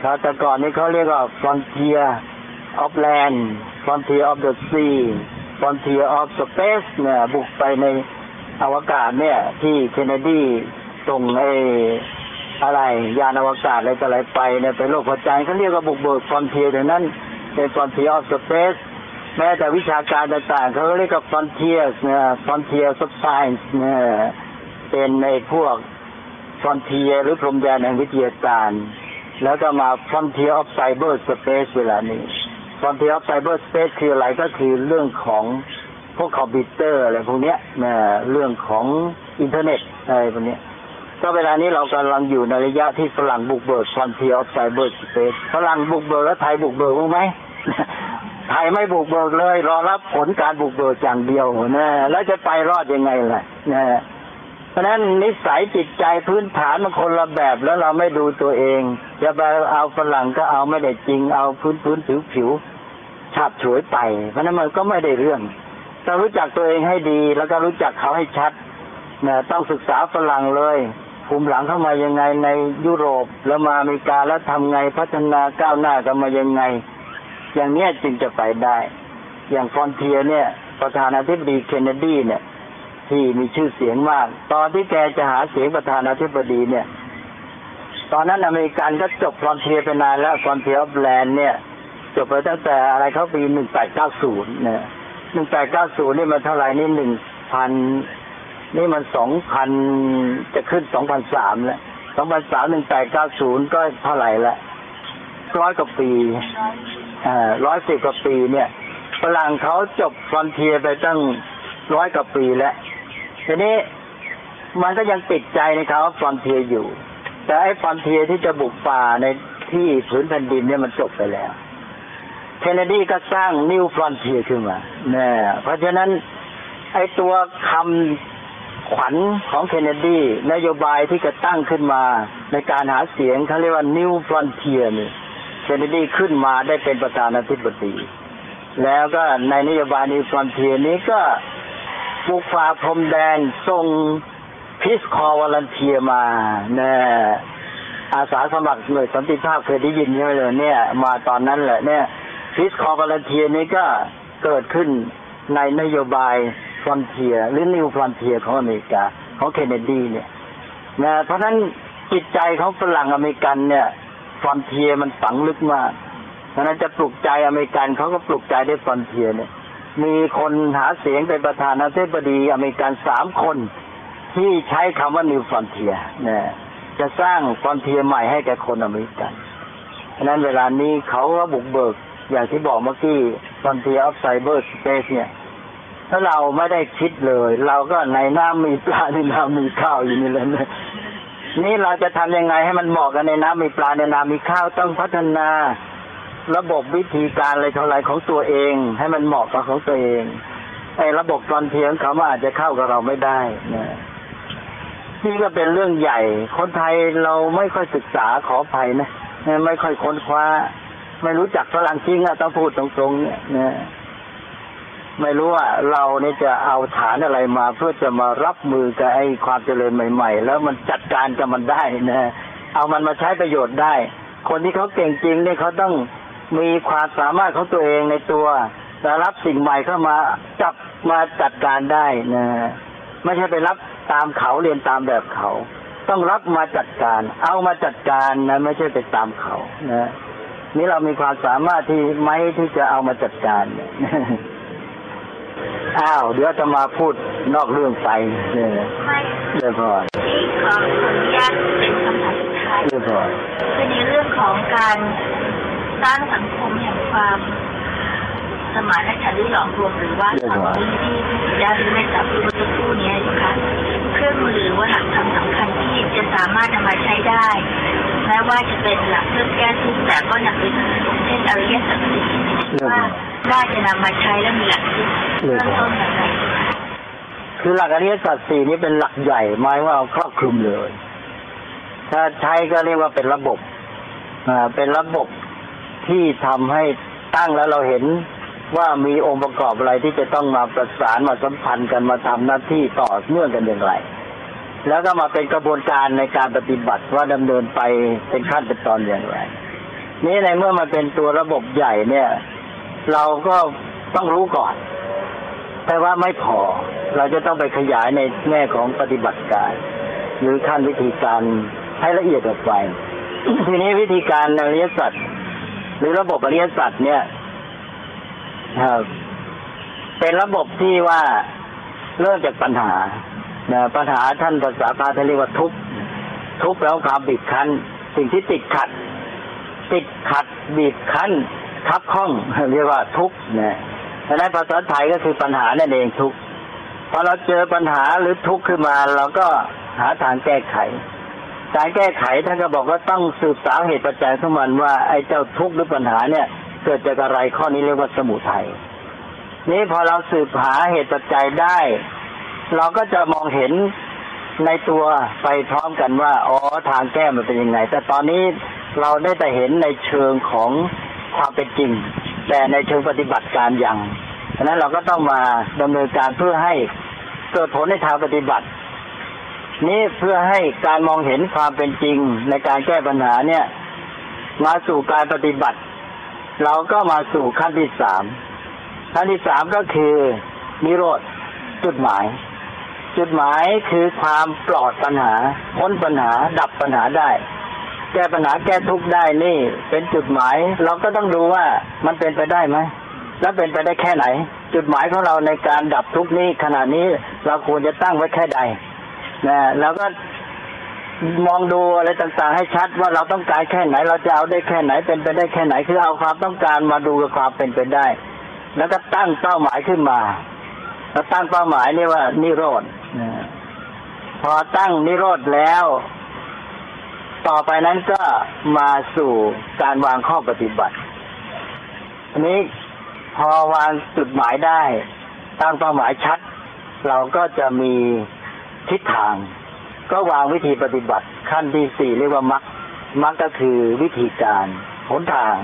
เขาแต่ก่อนนี้เขาเรียกว่า frontier of land frontier of the sea frontier of space เนี่ยบุกไปในอวกาศเนี่ย ที่เคนเนดีส่งไอ้อะไร ยานอวกาศอะไรต่ออะไรไปเนี่ยไปโลกพระจันทร์เขาเรียกว่าบุกเบิก frontier ดังนั้นเป็น frontier of space แม้แต่วิชาการต่างๆเขาเรียกว่า frontier เนี่ย frontier of science เนี่ยเป็นในพวกfrontier หรือพรมแดนแห่งวิทยาการแล้วก็มา frontier of cyber space เวลานี้ frontier of cyber space คืออะไรก็คือเรื่องของพวกคอมพิวเตอร์อะไรพวกเนี้ยนะเรื่องของอินเทอร์เน็ตอะไรพวกเนี้ยก็เวลานี้เรากำลังอยู่ในระยะที่ฝรั่งบุกเบิก frontier of cyber space ฝรั่งบุกเบิกแล้วไทยบุกเบิกบ้างไหม ไทยไม่บุกเบิกเลย รอรับผลการบุกเบิกอย่างเดียวนะแล้วจะไปรอดยังไงล่ะนะเพราะนั้นนิสัยจิตใจพื้นฐานมันคนละแบบแล้วเราไม่ดูตัวเองจะไปเอาฝรั่งก็เอาไม่ได้จริง เอาพื้นพื้นผิวผิวฉาบฉวยไป เพราะนั้นมันก็ไม่ได้เรื่องต้องรู้จักตัวเองให้ดี แล้วก็รู้จักเขาให้ชัดนะต้องศึกษาฝรั่งเลยภูมิหลังเข้ามายังไงในยุโรปแล้วมาอเมริกาแล้วทำไงพัฒนาก้าวหน้ากันมายังไง อย่างเนี้ยจึงจะไปได้ อย่าง frontier เนี่ย ประธานาธิบดีเคนเนดีเนี่ย ที่มีชื่อเสียงมาก ตอนที่แกจะหาเสียงประธานาธิบดีเนี่ย ตอนนั้นอเมริกันก็จบ frontier ไปนานแล้ว frontier of land เนี่ย จบไปตั้งแต่อะไรเขาปีหนึ่งแปดเก้าศูนย์เนี่ยหนึ่งแปดเก้าศูนย์นี่มันเท่าไหร่นี่หนึ่งพันนี่มันสองพันจะขึ้นสองพันสามแล้วสองพันสามหนึ่งแปดเก้าศูนย์ก็เท่าไหร่ละร้อยกว่าปี ร้อยสิบกว่าปีเนี่ยฝรั่งเขาจบ frontier ไปตั้งร้อยกว่าปีแล้ว ทีนี้มันก็ยังติดใจในเขา frontier อยู่ แต่ไอ้ frontier ที่จะบุกป่าในที่ผืนแผ่นดินเนี่ยมันจบไปแล้วเคนเนดีก็สร้าง New Frontier ขึ้นมาเนี่ยเพราะฉะนั้นไอ้ตัวคำขวัญของเคนเนดีนโยบายที่จะตั้งขึ้นมาในการหาเสียงเขาเรียกว่า New Frontier นี่ เคนเนดีขึ้นมาได้เป็นประธานาธิบดี แล้วก็ในนโยบาย New Frontier นี้ก็บุกฝ่าพรมแดนส่ง Peace Corps Volunteer มาเนี่ยอาสาสมัครหน่วยสันติภาพเคยได้ยินใช่ไหมเลยเนี่ย มาตอนนั้นแหละเนี่ย Peace Corps Volunteer นี้ก็เกิดขึ้นในนโยบาย Frontier หรือ New Frontier ของอเมริกาของเคนเนดีเนี่ยนะเพราะฉะนั้นจิตใจของฝรั่งอเมริกันเนี่ย frontier มันฝังลึกมากเพราะนั้นจะปลุกใจอเมริกันเขาก็ปลุกใจได้ frontier เนี่ย มีคนหาเสียงเป็นประธานาธิบดีอเมริกันสามคนที่ใช้คำว่า New Frontier นะจะสร้าง frontier ใหม่ให้แก่คนอเมริกันเพราะนั้นเวลานี้เขาก็บุกเบิกอย่างที่บอกเมื่อกี้ frontier of cyberspace เนี่ยถ้าเราไม่ได้คิดเลย เราก็ในน้ำมีปลาในน้ำมีข้าวอยู่นี่แหละ นี่เราจะทำยังไงให้มันเหมาะกันในน้ำมีปลาในน้ำมีข้าวต้องพัฒนา ระบบวิธีการอะไรเท่าไรของตัวเอง ให้มันเหมาะกับของตัวเองไอ้ระบบฟรอนเทียงเขาอาจจะเข้ากับเราไม่ได้นะนี่ก็เป็นเรื่องใหญ่ คนไทยเราไม่ค่อยศึกษาขออภัยนะไม่ค่อยค้นคว้า ไม่รู้จักฝรั่งจริงอะต้องพูดตรงๆเนี่ยนะ ไม่รู้ว่าเราเนี่ยจะเอาฐานอะไรมา เพื่อจะมารับมือกับไอ้ความเจริญใหม่ ๆ แล้วมันจัดการกับมันได้นะเอามันมาใช้ประโยชน์ได้ คนที่เขาเก่งจริงเนี่ยเขาต้องมีความสามารถของตัวเองในตัวแต่รับสิ่งใหม่เข้ามาจับมาจัดการได้นะไม่ใช่ไปรับตามเขาเรียนตามแบบเขา ต้องรับมาจัดการ เอามาจัดการนะไม่ใช่ไปตามเขานะนี่เรามีความสามารถที่ไหมที่จะเอามาจัดการเนี่ย อ้าว เดี๋ยวจะมาพูดนอกเรื่องไปเนี่ย
ไม่
เรียบร้อย
ที่ขออนุญาตเป็นคำถามสุดท้าย
เรียบร้อย
คือในเรื่องของการสร้างสังคมแห่งความสมานฉันท์หรือหลอมรวมหรือว่าความที่ที่ที่ได้ได้จับเมื่อสักครู่นี้นะคะเครื่องมือหรือว่าหลักธรรมสำคัญที่จะสามารถนำมาใช้ได้แม้ว่าจะเป็นหลักเพื่อแก้ทุกข์แต่ก็ยังเป็นเช่นอริยสัจสี่ว่า น่าจะนำมาใช้และมีหลักคิดเริ่มต้นอย่างไร
คือหลักอริยสัจสี่นี้เป็นหลักใหญ่หมายว่าเอาครอบคลุมเลย ถ้าใช้ก็เรียกว่าเป็นระบบอ่าเป็นระบบที่ทำให้ตั้งแล้วเราเห็นว่ามีองค์ประกอบอะไรที่จะต้องมาประสานมาสัมพันธ์กันมาทำหน้าที่ต่อเนื่องกันอย่างไร แล้วก็มาเป็นกระบวนการในการปฏิบัติว่าดำเนินไปเป็นขั้นเป็นตอนอย่างไร นี่ในเมื่อมันเป็นตัวระบบใหญ่เนี่ย เราก็ต้องรู้ก่อน แต่ว่าไม่พอ เราจะต้องไปขยายในแง่ของปฏิบัติการ หรือขั้นวิธีการให้ละเอียดออกไป ทีนี้วิธีการอริยสัจหรือระบบอริยสัจเนี่ยครับเป็นระบบที่ว่าเริ่มจากปัญหาปัญหาท่านภาษาพาท่านเรียกว่าทุกข์ทุกข์แล้วความบีบคั้น สิ่งที่ติดขัด ติดขัดบีบคั้น ทับข้องเรียกว่าทุกข์นะดังนั้นภาษาไทยก็คือปัญหานั่นเองทุกข์พอเราเจอปัญหาหรือทุกข์ขึ้นมา เราก็หาทางแก้ไข การแก้ไขท่านก็บอกว่าต้องสืบสาวเหตุปัจจัยของมันว่าไอ้เจ้าทุกข์หรือปัญหาเนี่ย เกิดจากอะไรข้อนี้เรียกว่าสมุทัยนี่พอเราสืบหาเหตุปัจจัยได้ เราก็จะมองเห็นในตัวไปพร้อมกันว่าอ๋อทางแก้มันเป็นยังไง แต่ตอนนี้เราได้แต่เห็นในเชิงของ ความเป็นจริง แต่ในเชิงปฏิบัติการอย่างฉะนั้นเราก็ต้องมาดำเนินการเพื่อให้เกิดผลในทางปฏิบัติ นี้เพื่อให้การมองเห็นความเป็นจริงในการแก้ปัญหาเนี่ย มาสู่การปฏิบัติ เราก็มาสู่ขั้นที่สามขั้นที่สามก็คือนิโรธจุดหมาย จุดหมายคือความปลอดปัญหาพ้นปัญหาดับปัญหาได้ แก้ปัญหาแก้ทุกข์ได้นี่ เป็นจุดหมาย เราก็ต้องดูว่ามันเป็นไปได้ไหมแล้วเป็นไปได้แค่ไหน จุดหมายของเราในการดับทุกข์นี้ขณะนี้เราควรจะตั้งไว้แค่ใดนะแล้วก็มองดูอะไรต่างๆ ให้ชัดว่าเราต้องการแค่ไหน เราจะเอาได้แค่ไหนเป็นไปได้แค่ไหน คือเอาความต้องการมาดูกับความเป็นไปได้ แล้วก็ตั้งเป้าหมายขึ้นมาเราตั้งเป้าหมายนี่ว่านิโรธนะพอตั้งนิโรธแล้ว ต่อไปนั้นก็มาสู่การวางข้อปฏิบัติอันนี้พอวางจุดหมายได้ตั้งเป้าหมายชัด เราก็จะมีทิศทาง ก็วางวิธีปฏิบัติ ขั้นที่สี่เรียกว่ามักมักก็คือวิธีการหนทาง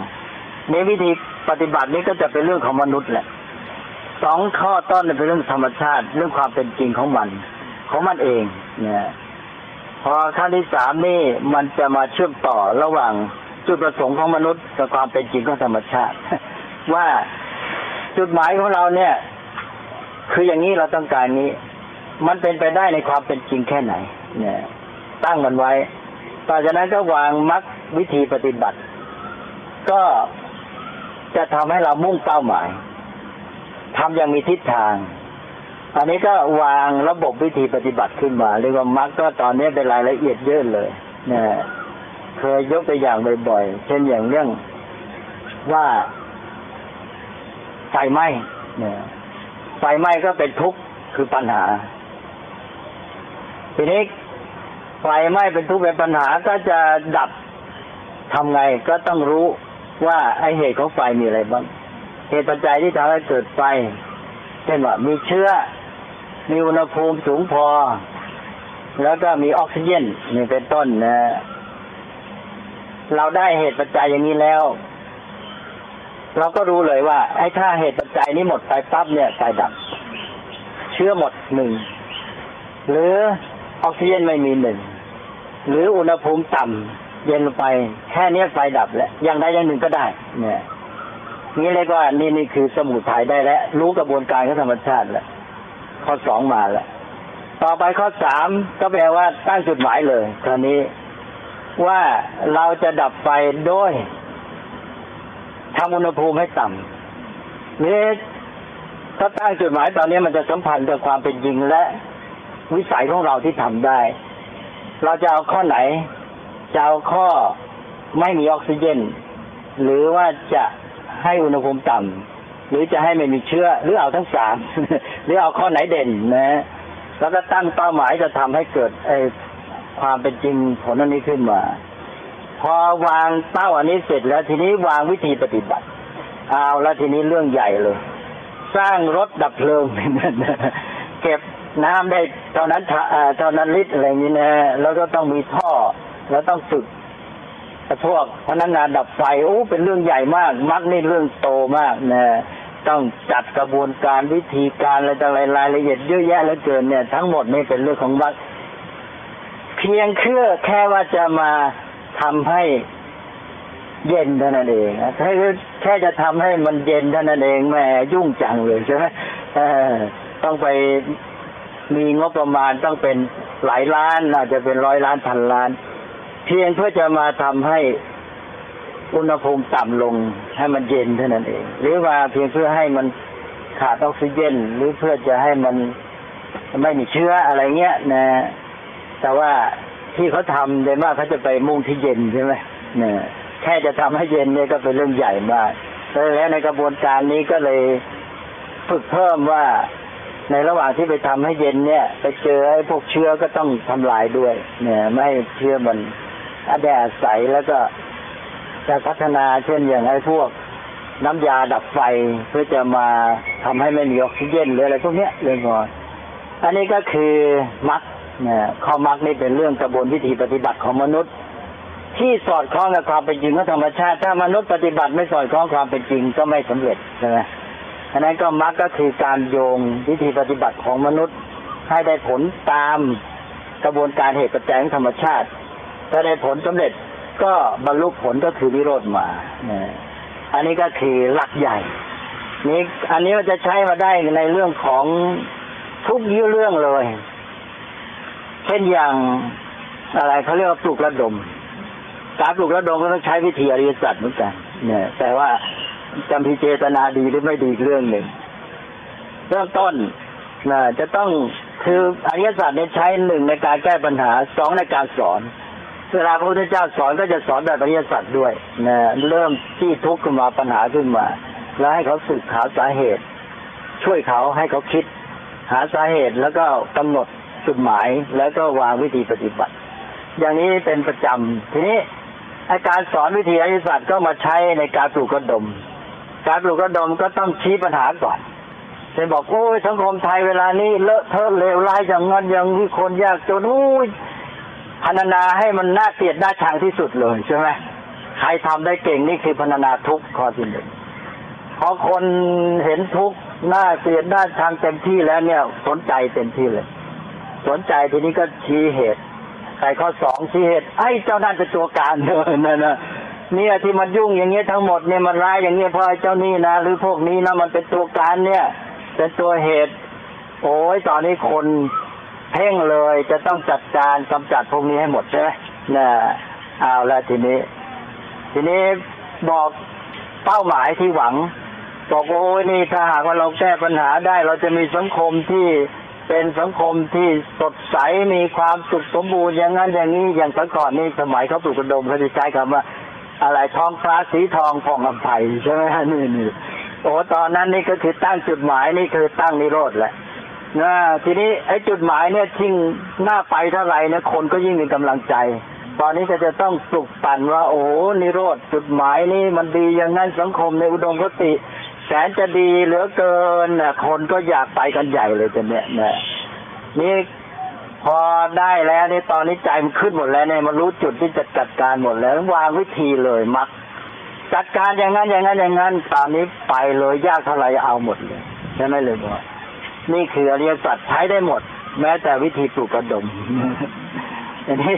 ในวิธีปฏิบัตินี้ก็จะเป็นเรื่องของมนุษย์แหละสองข้อต้นเป็นเรื่องธรรมชาติ เรื่องความเป็นจริงของมัน ของมันเองเนี่ย พอขั้นที่สามนี่มันจะมาเชื่อมต่อระหว่างจุดประสงค์ของมนุษย์กับความเป็นจริงของธรรมชาติ ว่าจุดหมายของเราเนี่ย คืออย่างนี้เราต้องการนี้ มันเป็นไปได้ในความเป็นจริงแค่ไหน เนี่ย ตั้งมันไว้ต่อจากนั้นก็วางมรรควิธีปฏิบัติ ก็จะทำให้เรามุ่งเป้าหมายทำอย่างมีทิศทาง อันนี้ก็วางระบบวิธีปฏิบัติขึ้นมาเรียกว่ามรรคก็ตอนนี้เป็นรายละเอียดเยอะเลยเนี่ยเคยยกตัวอย่างบ่อยๆ เช่นอย่างเรื่องว่าไฟไหม้เนี่ยไฟไหม้ก็เป็นทุกข์คือปัญหา ทีนี้ไฟไหม้เป็นทุกข์เป็นปัญหาก็จะดับทำไงก็ต้องรู้ว่าไอเหตุของไฟมีอะไรบ้าง เหตุปัจจัยที่ทำให้เกิดไฟเช่นว่ามีเชื้อ มีอุณหภูมิสูงพอ แล้วก็มีออกซิเจนนี่เป็นต้นนะเราได้เหตุปัจจัยอย่างนี้แล้ว เราก็รู้เลยว่า ไอ้ถ้าเหตุปัจจัยนี้หมดไปปั๊บเนี่ยไฟดับ เชื้อหมดหนึ่ง หรือออกซิเจนไม่มีหนึ่ง หรืออุณหภูมิต่ำเย็นลงไป แค่นี้ไฟดับแล้วอย่างใดอย่างหนึ่งก็ได้ เนี่ยนี่เรียกว่านี่นี่คือสมุทัยได้แล้วรู้กระบวนการของธรรมชาติแล้ว ข้อสองมาแล้วต่อไปข้อสามก็แปลว่าตั้งจุดหมายเลยคราวนี้ว่าเราจะดับไฟโดยทำอุณหภูมิให้ต่ำนี่ถ้าตั้งจุดหมายตอนนี้มันจะสัมพันธ์กับความเป็นจริงและวิสัยของเราที่ทำได้ เราจะเอาข้อไหนจะเอาข้อไม่มีออกซิเจน หรือว่าจะให้อุณหภูมิต่ำ หรือจะให้ไม่มีเชื้อหรือเอาทั้งสามหรือเอาข้อไหนเด่นนะแล้วก็ตั้งเป้าหมายจะทำให้เกิดไอความเป็นจริงผลอันนี้ขึ้นมา พอวางเป้าอันนี้เสร็จแล้วทีนี้วางวิธีปฏิบัติเอาแล้วทีนี้เรื่องใหญ่เลย สร้างรถดับเพลิงเก็บน้ำได้เท่านั้นเท่านั้นลิตรอะไรอย่างนี้นะแล้วก็ต้องมีท่อแล้วต้องฝึก พวกพนักงานดับไฟโอ้เป็นเรื่องใหญ่มาก มักนี่เรื่องโตมากนะต้องจัดกระบวนการวิธีการอะไรต่างๆรายละเอียดเยอะแยะเหลือเกินเนี่ย ทั้งหมดนี่เป็นเรื่องของวัดเพียงเพื่อแค่ว่าจะมาทำให้เย็นเท่านั้นเองแค่แค่จะทำให้มันเย็นเท่านั้นเองแหมยุ่งจังเลยใช่ไหมต้องไปมีงบประมาณต้องเป็นหลายล้านอาจจะเป็นร้อยล้านพันล้าน เพียงเพื่อจะมาทำให้อุณหภูมิต่ำลงให้มันเย็นเท่านั้นเอง หรือว่าเพียงเพื่อให้มันขาดออกซิเจนหรือเพื่อจะให้มันไม่มีเชื้ออะไรเงี้ยนะ แต่ว่าที่เขาทำโดยมากเขาจะไปมุ่งที่เย็นใช่ไหมเนี่ยแค่จะทำให้เย็นเนี่ยก็เป็นเรื่องใหญ่มากแล้วในกระบวนการนี้ก็เลยฝึกเพิ่มว่าในระหว่างที่ไปทำให้เย็นเนี่ย ไปเจอไอ้พวกเชื้อก็ต้องทำลายด้วย เนี่ย ไม่ให้เชื้อมัน อาแดดใสแล้วก็จะพัฒนาเช่นอย่างไอ้พวกน้ำยาดับไฟเพื่อจะมาทำให้ไม่มีออกซิเจนหรืออะไรพวกเนี้ยเรื่องก่อนอันนี้ก็คือมักเนี่ยข้อมักนี่เป็นเรื่องกระบวนวิธีปฏิบัติของมนุษย์ ที่สอดคล้องกับความเป็นจริงของธรรมชาติถ้ามนุษย์ปฏิบัติไม่สอดคล้องความเป็นจริงก็ไม่สำเร็จใช่ไหมอันนั้นก็มักก็คือการโยงวิธีปฏิบัติของมนุษย์ ให้ได้ผลตามกระบวนการเหตุปัจจัยของธรรมชาติ ถ้าได้ผลสำเร็จก็บรรลุผลก็คือวิโรธมาเนี่ยอันนี้ก็คือหลักใหญ่ นี่อันนี้มันจะใช้มาได้ในเรื่องของทุกยี่เรื่องเลย เช่นอย่างอะไรเขาเรียกว่าปลูกระดม การปลูกระดมก็ต้องใช้วิธีอริยสัจเหมือนกัน เนี่ย แต่ว่าจำพิเจตนาดีหรือไม่ดีเรื่องหนึ่งเริ่มต้นนะจะต้องคืออริยสัจเนี่ยใช้หนึ่งในการแก้ปัญหาสองในการสอน เวลาพระพุทธเจ้าสอนก็จะสอนแบบอริยสัจด้วยนะเริ่มที่ทุกข์ขึ้นมาปัญหาขึ้นมา แล้วให้เขาสึกหาสาเหตุ ช่วยเขาให้เขาคิด หาสาเหตุแล้วก็กำหนดจุดหมายแล้วก็วางวิธีปฏิบัติ อย่างนี้เป็นประจำทีนี้อาการสอนวิธีอริยสัจก็มาใช้ในการปลูกกระดม การปลูกกระดมก็ต้องชี้ปัญหาก่อนเช่นบอกโอ้ยสังคมไทยเวลานี้เลอะเทอะเลวร้ายอย่างงั้นอย่างนี้คนยากจนโอ้ย พรรณนาให้มันน่าเกลียดน่าชังที่สุดเลยใช่ไหมใครทำได้เก่งนี่คือพรรณนาทุกข์ข้อที่หนึ่งพอคนเห็นทุกข์น่าเกลียดน่าชังเต็มที่แล้วเนี่ย สนใจเต็มที่เลย สนใจทีนี้ก็ชี้เหตุใส่ข้อสองชี้เหตุ ไอ้เจ้านั่นเป็นตัวการเนอะนั่นนะเนี่ยที่มันยุ่งอย่างเงี้ยทั้งหมดเนี่ยมันร้ายอย่างเงี้ยเพราะไอ้เจ้านี่นะหรือพวกนี้นะมันเป็นตัวการเนี่ย เป็นตัวเหตุ โอ้ยตอนนี้คน เพ่งเลยจะต้องจัดการกำจัดพวกนี้ให้หมดใช่ไหมน่ะเอาละทีนี้ ทีนี้บอกเป้าหมายที่หวังบอกโอ้ยนี่ถ้าหากว่าเราแก้ปัญหาได้ เราจะมีสังคมที่เป็นสังคมที่สดใสมีความสุขสมบูรณ์อย่างนั้นอย่างนี้อย่างแต่ก่อนนี่สมัยเขาปลูกกระดมเขาจะใช้คำว่า อะไรทองฟ้าสีทองผ่องลำไผ่ใช่ไหมฮะนี่นี่โอ้ตอนนั้นนี่ก็คือตั้งจุดหมายนี่คือตั้งนิโรธแหละ นะทีนี้ไอ้จุดหมายเนี่ยทิ้งหน้าไปเท่าไหร่เนี่ยคนก็ยิ่งมีกำลังใจ ตอนนี้ก็จะต้องปลุกปั่นว่า โอ้นิโรธจุดหมายนี่มันดีอย่างนั้นสังคมในอุดมคติ แสนจะดีเหลือเกินนะคนก็อยากไปกันใหญ่เลยจะเนี่ยนะนี่พอได้แล้วนี่ตอนนี้ใจมันขึ้นหมดแล้วเนี่ยมันรู้จุดที่จะจัดการหมดแล้ววางวิธีเลยมักจัดการอย่างนั้นอย่างนั้นอย่างนั้นตอนนี้ไปเลยยากเท่าไหร่เอาหมดเลยใช่ไหมเลยบอก นี่คืออริยสัจใช้ได้หมด แม้แต่วิธีปลูกกระดมอันนี้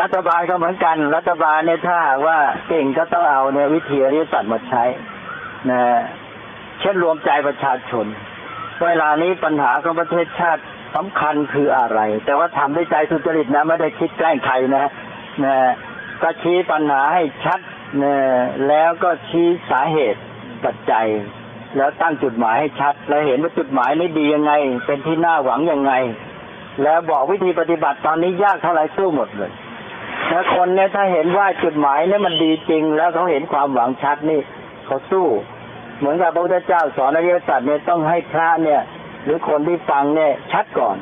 รัฐบาลก็เหมือนกัน รัฐบาลเนี่ยถ้าว่าเก่งก็ต้องเอาเนี่ยวิธีอริยสัจมาใช้นะเช่นรวมใจประชาชน เวลานี้ปัญหาของประเทศชาติสำคัญคืออะไร แต่ว่าทำด้วยใจสุจริตนะไม่ได้คิดแกล้งใครนะนะก็ชี้ปัญหาให้ชัดนะแล้วก็ชี้สาเหตุปัจจัย แล้วตั้งจุดหมายให้ชัด แล้วเห็นว่าจุดหมายนี้ดียังไง เป็นที่น่าหวังยังไง แล้วบอกวิธีปฏิบัติตอนนี้ยากเท่าไรสู้หมดเลยแล้วคนเนี่ยถ้าเห็นว่าจุดหมายเนี่ยมันดีจริง แล้วเขาเห็นความหวังชัดนี่เขาสู้ เหมือนกับพระพุทธเจ้าสอนอริยสัจเนี่ยต้องให้พระเนี่ย หรือคนที่ฟังเนี่ย ชัดก่อน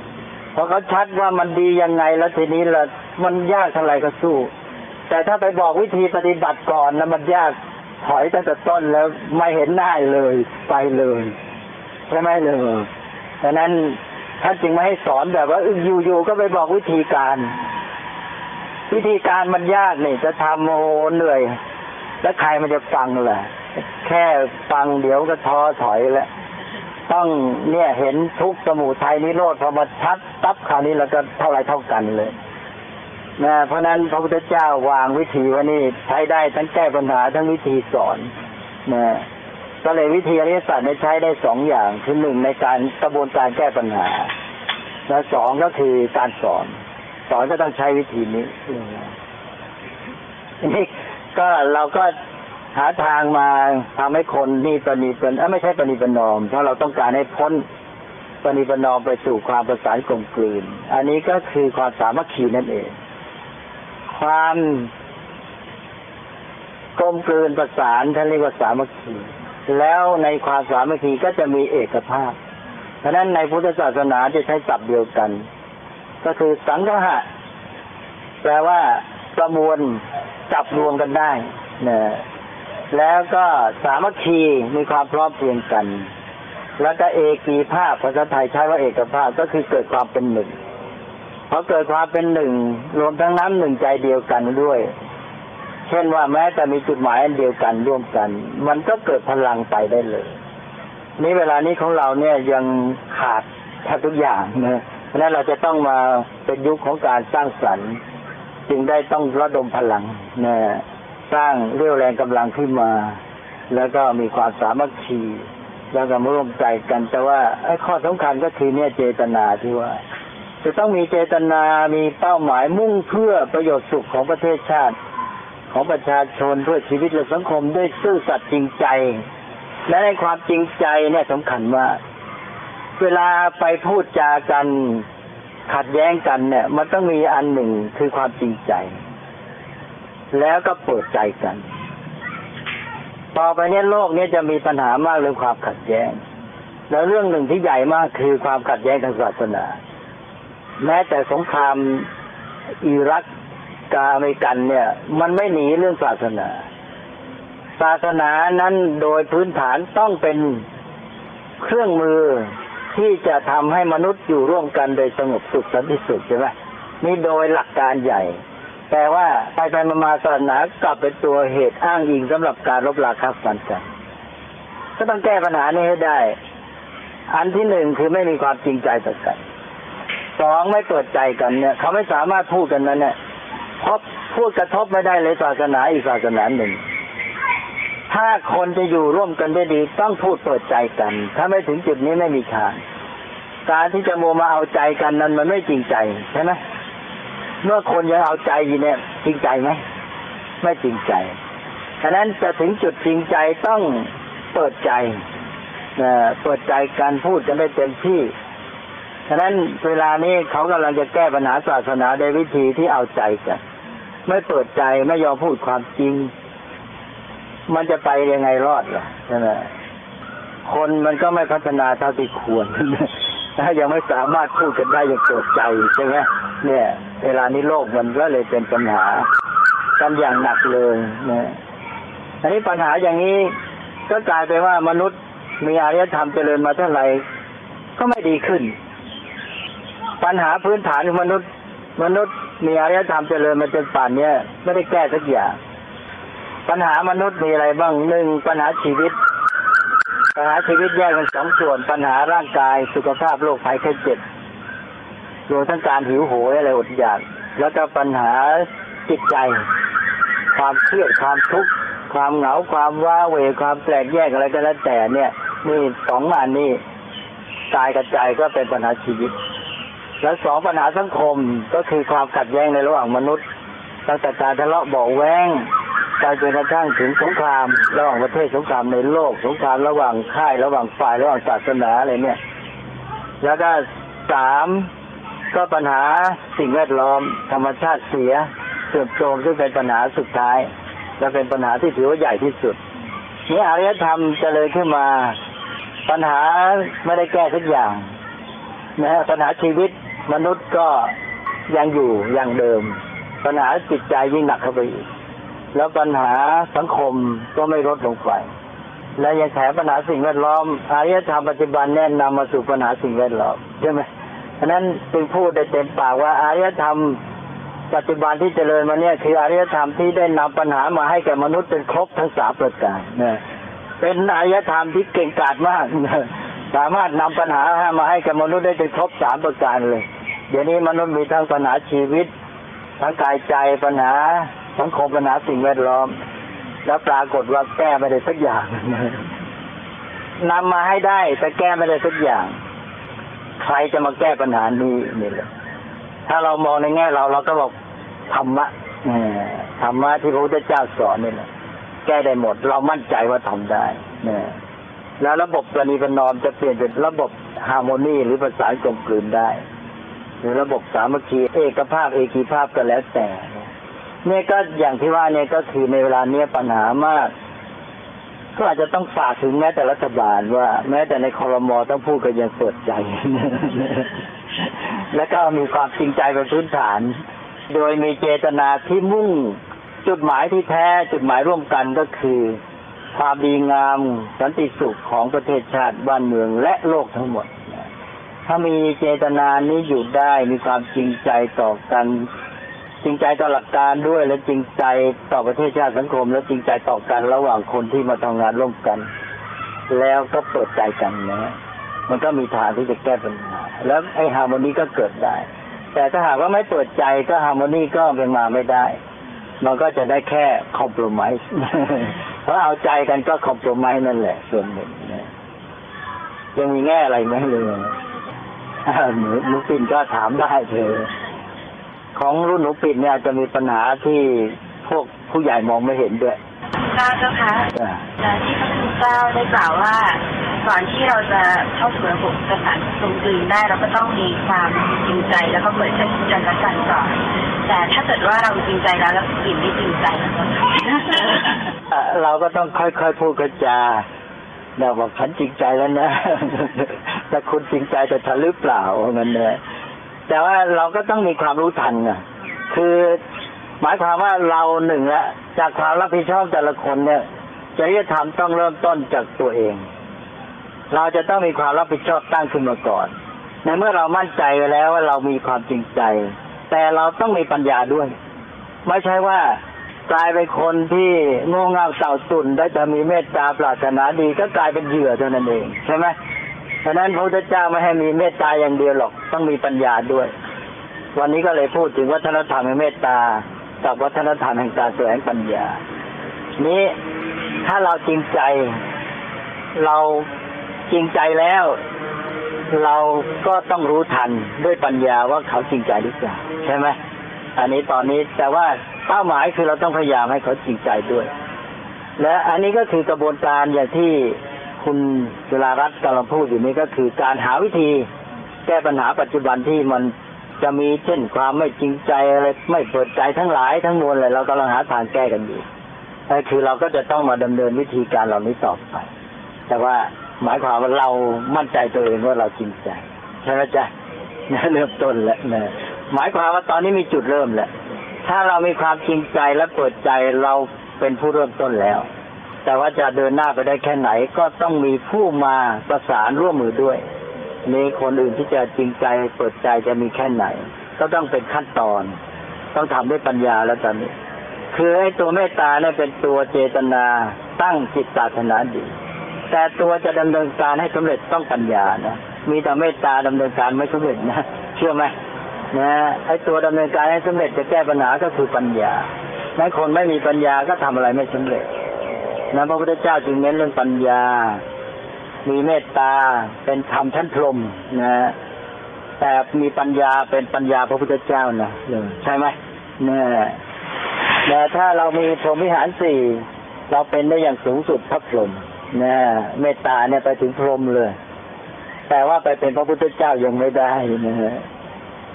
พอเขาชัดว่ามันดียังไงแล้วทีนี้ละมันยากเท่าไรก็สู้ แต่ถ้าไปบอกวิธีปฏิบัติก่อนนะมันยาก ถอยตั้งแต่ต้นแล้วไม่เห็นหน้าเลยไปเลยใช่ไหมเลยดังนั้นท่านจึงไม่ให้สอนแบบว่าอยู่ๆก็ไปบอกวิธีการ วิธีการมันยากนี่จะทำโอ้เหนื่อย แล้วใครมันจะฟังล่ะ แค่ฟังเดี๋ยวก็ท้อถอยแล้วต้องเนี่ยเห็นทุกสมุทัยนิโรธพอมาชัดตับคราวนี้แล้วก็เท่าไรเท่ากันเลย นะเพราะนั้นพระพุทธเจ้าวางวิธีว่านี่ใช้ได้ทั้งแก้ปัญหาทั้งวิธีสอนนะก็เลยวิธีอริยสัจใช้ได้สองอย่างคือหนึ่งในการกระบวนการแก้ปัญหา และสองก็คือการสอน สอนก็ต้องใช้วิธีนี้นี่ก็เราก็หาทางมาทำให้คนนี่ปณีเป็นอไม่ใช่ปณีปนอมเพราะเราต้องการให้พ้นปณีปนอมไปสู่ความประสานกลมกลืน อันนี้ก็คือความสามัคคีนั่นเอง ความกลมกลืนประสานท่านเรียกว่าสามัคคีแล้วในความสามัคคีก็จะมีเอกภาพเพราะนั้นในพุทธศาสนาจะใช้ศัพท์เดียวกัน ก็คือสังฆะแปลว่าประมวลจับรวมกันได้นะแล้วก็สามัคคีมีความพร้อมเพรียงกัน แล้วก็เอกีภาพภาษาไทยใช้ว่าเอกภาพก็คือเกิดความเป็นหนึ่ง พอเกิดความเป็นหนึ่งรวมทั้งน้ำหนึ่งใจเดียวกันด้วย เช่นว่าแม้แต่มีจุดหมายอันเดียวกันร่วมกัน มันก็เกิดพลังไปได้เลย นี่เวลานี้ของเราเนี่ยยังขาดแทบทุกอย่างนะเพราะนั้นเราจะต้องมาเป็นยุคของการสร้างสรรค์จึงได้ต้องระดมพลังนะสร้างเรี่ยวแรงกำลังขึ้นมา แล้วก็มีความสามัคคีแล้วก็มาร่วมใจกัน แต่ว่าไอ้ข้อสำคัญก็คือเนี่ยเจตนาที่ว่า จะต้องมีเจตนามีเป้าหมายมุ่งเพื่อประโยชน์สุขของประเทศชาติ ของประชาชนเพื่อชีวิตและสังคมด้วยซื่อสัตย์จริงใจ และในความจริงใจเนี่ยสำคัญว่า เวลาไปพูดจากันขัดแย้งกันเนี่ย มันต้องมีอันหนึ่งคือความจริงใจ แล้วก็เปิดใจกันต่อไปเนี่ยโลกเนี้จะมีปัญหามากเรื่องความขัดแย้ง แล้วเรื่องหนึ่งที่ใหญ่มากคือความขัดแย้งทางศาสนา แม้แต่สงครามอิรักกบอเมริกันเนี่ย มันไม่หนีเรื่องศาสนา ศาสนานั้นโดยพื้นฐานต้องเป็นเครื่องมือที่จะทำให้มนุษย์อยู่ร่วมกันโดยสงบสุขสันติสุขใช่ไหมนี่โดยหลักการใหญ่ แต่ว่าไปไปมามาศาสนากลับเป็นตัวเหตุอ้างอิงสำหรับการรบราคับฟันกันก็ต้องแก้ปัญหานี้ให้ได้ อันที่หนึ่งคือไม่มีความจริงใจต่อกัน สองไม่เปิดใจกันเนี่ยเขาไม่สามารถพูดกันนั้นเนี่ยเพราะพูดกระทบไม่ได้เลยศาสนาอีกศาสนาหนึ่ง ถ้าคนจะอยู่ร่วมกันได้ดี ต้องพูดเปิดใจกัน ถ้าไม่ถึงจุดนี้ไม่มีทางการที่จะโมมาเอาใจกันนั้นมันไม่จริงใจใช่ไหมเมื่อคนยังเอาใจอยู่เนี่ย จริงใจไหมไม่จริงใจฉะนั้นจะถึงจุดจริงใจต้องเปิดใจเปิดใจการพูดกันได้เต็มที่ ฉะนั้นเวลานี้เขากำลังจะแก้ปัญหาศาสนาโดยวิธีที่เอาใจกัน ไม่เปิดใจไม่ยอมพูดความจริง มันจะไปยังไงรอดล่ะใช่ไหมคนมันก็ไม่พัฒนาเท่าที่ควรถ้ายังไม่สามารถพูดกันได้อย่างเปิดใจใช่ไหมเนี่ย เวลานี้โลกมันก็เลยเป็นปัญหากันอย่างหนักเลยนะอันนี้ปัญหาอย่างนี้ก็กลายไปว่ามนุษย์มีอารยธรรมเจริญมาเท่าไหร่ก็ไม่ดีขึ้น ปัญหาพื้นฐานของมนุษย์ มนุษย์มีอารยธรรมเจริญมาจนป่านเนี้ยไม่ได้แก้สักอย่างปัญหามนุษย์มีอะไรบ้างหนึ่งปัญหาชีวิต ปัญหาชีวิตแยกเป็นสองส่วน ปัญหาร่างกายสุขภาพโรคภัยแค่เจ็บรวมทั้งการหิวโหยอะไรอดอยาก แล้วก็ปัญหาจิตใจ ความเครียดความทุกข์ความเหงาความว้าเหวความแปลกแยกอะไรก็แล้วแต่เนี่ย นี่สองอันนี้กายกับใจก็เป็นปัญหาชีวิต แล้วสองปัญหาสังคมก็คือความขัดแย้งในระหว่างมนุษย์ ตั้งแต่การทะเลาะเบาแวงไปจนกระทั่งถึงสงครามระหว่างประเทศสงครามในโลก สงครามระหว่างค่ายระหว่างฝ่ายระหว่างศาสนาอะไรเนี่ย แล้วก็สามก็ปัญหาสิ่งแวดล้อมธรรมชาติเสียเสื่อมโทรมซึ่งเป็นปัญหาสุดท้าย และเป็นปัญหาที่ถือว่าใหญ่ที่สุดนี้อารยธรรมเจริญขึ้นมา ปัญหาไม่ได้แก้ทุกอย่างนะฮะปัญหาชีวิต มนุษย์ก็ยังอยู่อย่างเดิม ปัญหาจิตใจยิ่งหนักเข้าไปอีกแล้วปัญหาสังคมก็ไม่ลดลงไป และยังแถมปัญหาสิ่งแวดล้อมอารยธรรมปัจจุบันแนะนำมาสู่ปัญหาสิ่งแวดล้อมใช่ไหมฉะนั้นจึงพูดได้เต็มปากว่าอารยธรรมปัจจุบันที่เจริญมาเนี่ยคืออารยธรรมที่ได้นำปัญหามาให้แก่มนุษย์เป็นครบทั้งสามประการนะเป็นอารยธรรมที่เก่งกาจมากนะ สามารถนำปัญหามาให้กับมนุษย์ได้เป็นครบสามประการเลย เดี๋ยวนี้มนุษย์มีทั้งปัญหาชีวิต ทั้งกายใจปัญหาสังคมปัญหาสิ่งแวดล้อม แล้วปรากฏว่าแก้ไม่ได้สักอย่างนำมาให้ได้แต่แก้ไม่ได้สักอย่าง ใครจะมาแก้ปัญหานี้นี่แหละถ้าเรามองในแง่เราเราก็บอกธรรมะธรรมะที่พระพุทธเจ้าสอนนี่แหละแก้ได้หมด เรามั่นใจว่าทำได้เนี่ย แล้วระบบประนีประนอมจะเปลี่ยนเป็นระบบฮาร์โมนีหรือประสานกลมกลืนได้ หรือระบบสามัคคีเอกภาพเอกีภาพก็แล้วแต่เนี่ยก็อย่างที่ว่าเนี่ยก็คือในเวลาเนี้ยปัญหามาก ก็อาจจะต้องฝากถึงแม้แต่รัฐบาลว่า แม้แต่ในคอรมอต้องพูดกันอย่างเปิดใจ แล้วก็มีความจริงใจเป็นพื้นฐาน โดยมีเจตนาที่มุ่งจุดหมายที่แท้จุดหมายร่วมกันก็คือ ความดีงามสันติสุขของประเทศชาติบ้านเมืองและโลกทั้งหมด ถ้ามีเจตนานี้อยู่ได้มีความจริงใจต่อกัน จริงใจต่อหลักการด้วย และจริงใจต่อประเทศชาติสังคม และจริงใจต่อกันระหว่างคนที่มาทำงานร่วมกัน แล้วก็เปิดใจกันนะมันก็มีทางที่จะแก้ปัญหาแล้วไอ้ฮาร์โมนีก็เกิดได้ แต่ถ้าหากว่าไม่เปิดใจก็ฮาร์โมนีก็เป็นมาไม่ได้ มันก็จะได้แค่คอมโพรไมซ์เพราะเอาใจกันก็คอมโพรไมซ์นั่นแหละ ส่วนหนึ่งนะยังมีแง่อะไรไหมเลยอ่าหนูหนูปิ่นก็ถามได้เธอของรุ่นหนูปิ่นเนี่ยจะมีปัญหาที่พวกผู้ใหญ่มองไม่เห็นด้วย
เจ้าเจ้าคะ
อ่า
แต่ที่พระคุณเจ้าได้กล่าวว่าก่อนที่เราจะเข้าสู่ระบบประสานตรงกลืนได้เราก็ต้องมีความจริงใจแล้วก็เปิดใจซึ่งกันและกันก่อน แต่ถ้าเกิดว่าเราจริงใจแล้วแล้วกลิ่นไม่จริงใจล้วก็
เราก็ต้องค่อยๆพูดกันจาเราบอกฉันจริงใจแล้วนะแต่คุณจริงใจแต่ฉันหรือเปล่าว่างั้นเลยแต่ว่าเราก็ต้องมีความรู้ทันนะคือหมายความว่าเราหนึ่งละจากความรับผิดชอบแต่ละคนเนี่ยจริยธรรมต้องเริ่มต้นจากตัวเอง เราจะต้องมีความรับผิดชอบตั้งขึ้นมาก่อน ในเมื่อเรามั่นใจแล้วว่าเรามีความจริงใจ แต่เราต้องมีปัญญาด้วย ไม่ใช่ว่ากลายเป็นคนที่โง่เง่าเต่าตุ่นได้แต่มีเมตตาปรารถนาดีก็กลายเป็นเหยื่อเท่านั้นเองใช่ไหมฉะนั้นพระพุทธเจ้าไม่ให้มีเมตตาอย่างเดียวหรอกต้องมีปัญญาด้วย วันนี้ก็เลยพูดถึงวัฒนธรรมแห่งเมตตากับวัฒนธรรมแห่งการแสวงปัญญา นี้ถ้าเราจริงใจ เราจริงใจแล้ว เราก็ต้องรู้ทันด้วยปัญญาว่าเขาจริงใจหรือเปล่าใช่ไหมอันนี้ตอนนี้แต่ว่าเป้าหมายคือเราต้องพยายามให้เขาจริงใจด้วย และอันนี้ก็คือกระบวนการอย่างที่คุณจุฬารัตน์กำลังพูดอยู่นี้ก็คือการหาวิธีแก้ปัญหาปัจจุบันที่มันจะมีเช่นความไม่จริงใจอะไรไม่เปิดใจทั้งหลายทั้งมวลเลยเรากำลังหาทางแก้กันอยู่คือเราก็จะต้องมาดำเนินวิธีการเหล่านี้ต่อไป แต่ว่า หมายความว่าเรามั่นใจตัวเองว่าเราจริงใจใช่ไหมจ๊ะเริ่มต้นแล้วนะหมายความว่าตอนนี้มีจุดเริ่มแล้วถ้าเรามีความจริงใจและเปิดใจเราเป็นผู้เริ่มต้นแล้ว แต่ว่าจะเดินหน้าไปได้แค่ไหนก็ต้องมีผู้มาประสานร่วมมือด้วยมีคนอื่นที่จะจริงใจเปิดใจจะมีแค่ไหน ก็ต้องเป็นขั้นตอน ต้องทำด้วยปัญญาแล้วตอนนี้ คือไอ้ตัวเมตตาเนี่ยเป็นตัวเจตนาตั้งจิตปรารถนาดี แต่ตัวจะดำเนินการให้สำเร็จต้องปัญญานะมีแต่เมตตาดำเนินการไม่สำเร็จนะเชื่อไหมนะไอ้ตัวดำเนินการให้สำเร็จจะแก้ปัญหาก็คือปัญญาแม้คนไม่มีปัญญาก็ทำอะไรไม่สำเร็จนะพระพุทธเจ้าจึงเน้นเรื่องปัญญา มีเมตตาเป็นธรรมชั้นพรมนะแต่มีปัญญาเป็นปัญญาพระพุทธเจ้านะใช่ไหมเนี่ยแต่ถ้าเรามีพรหมวิหารสี่เราเป็นได้อย่างสูงสุดพระพรหม นะเมตตาเนี่ยไปถึงพรหมเลย แต่ว่าไปเป็นพระพุทธเจ้ายังไม่ได้นะฮะ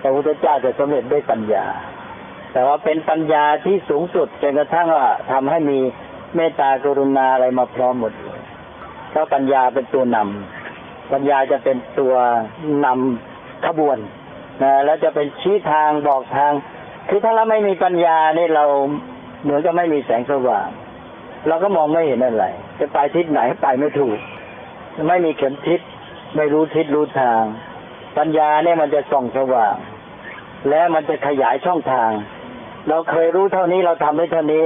พระพุทธเจ้าจะสำเร็จด้วยปัญญา แต่ว่าเป็นปัญญาที่สูงสุดจนกระทั่งว่าทำให้มีเมตตากรุณาอะไรมาพร้อมหมดเลยเพราะปัญญาเป็นตัวนำปัญญาจะเป็นตัวนำขบวนนะแล้วจะเป็นชี้ทางบอกทาง คือถ้าเราไม่มีปัญญาเนี่ยเราเหมือนกับไม่มีแสงสว่าง เราก็มองไม่เห็นอะไร จะไปทิศไหนไปไม่ถูก ไม่มีเข็มทิศไม่รู้ทิศรู้ทาง ปัญญาเนี่ยมันจะส่องสว่าง และมันจะขยายช่องทาง เราเคยรู้เท่านี้เราทำได้เท่านี้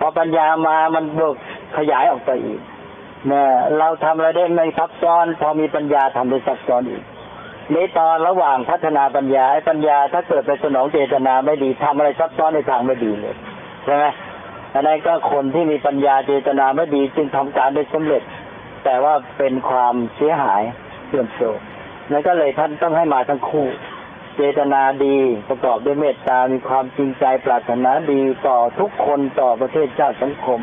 พอปัญญามามันเบิกขยายออกไปอีกเนี่ยเราทำอะไรได้ไม่ซับซ้อน พอมีปัญญาทำได้ซับซ้อนอีกนี่ตอนระหว่างพัฒนาปัญญาไอ้ปัญญาถ้าเกิดไปสนองเจตนาไม่ดีทำอะไรซับซ้อนในทางไม่ดีเลยใช่ไหม อันนั้นก็คนที่มีปัญญาเจตนาไม่ดีจึงทำการได้สำเร็จ แต่ว่าเป็นความเสียหายเสื่อมโทรมนั่นก็เลยท่านต้องให้มาทั้งคู่เจตนาดีประกอบด้วยเมตตา มีความจริงใจปรารถนาดีต่อทุกคนต่อประเทศชาติสังคม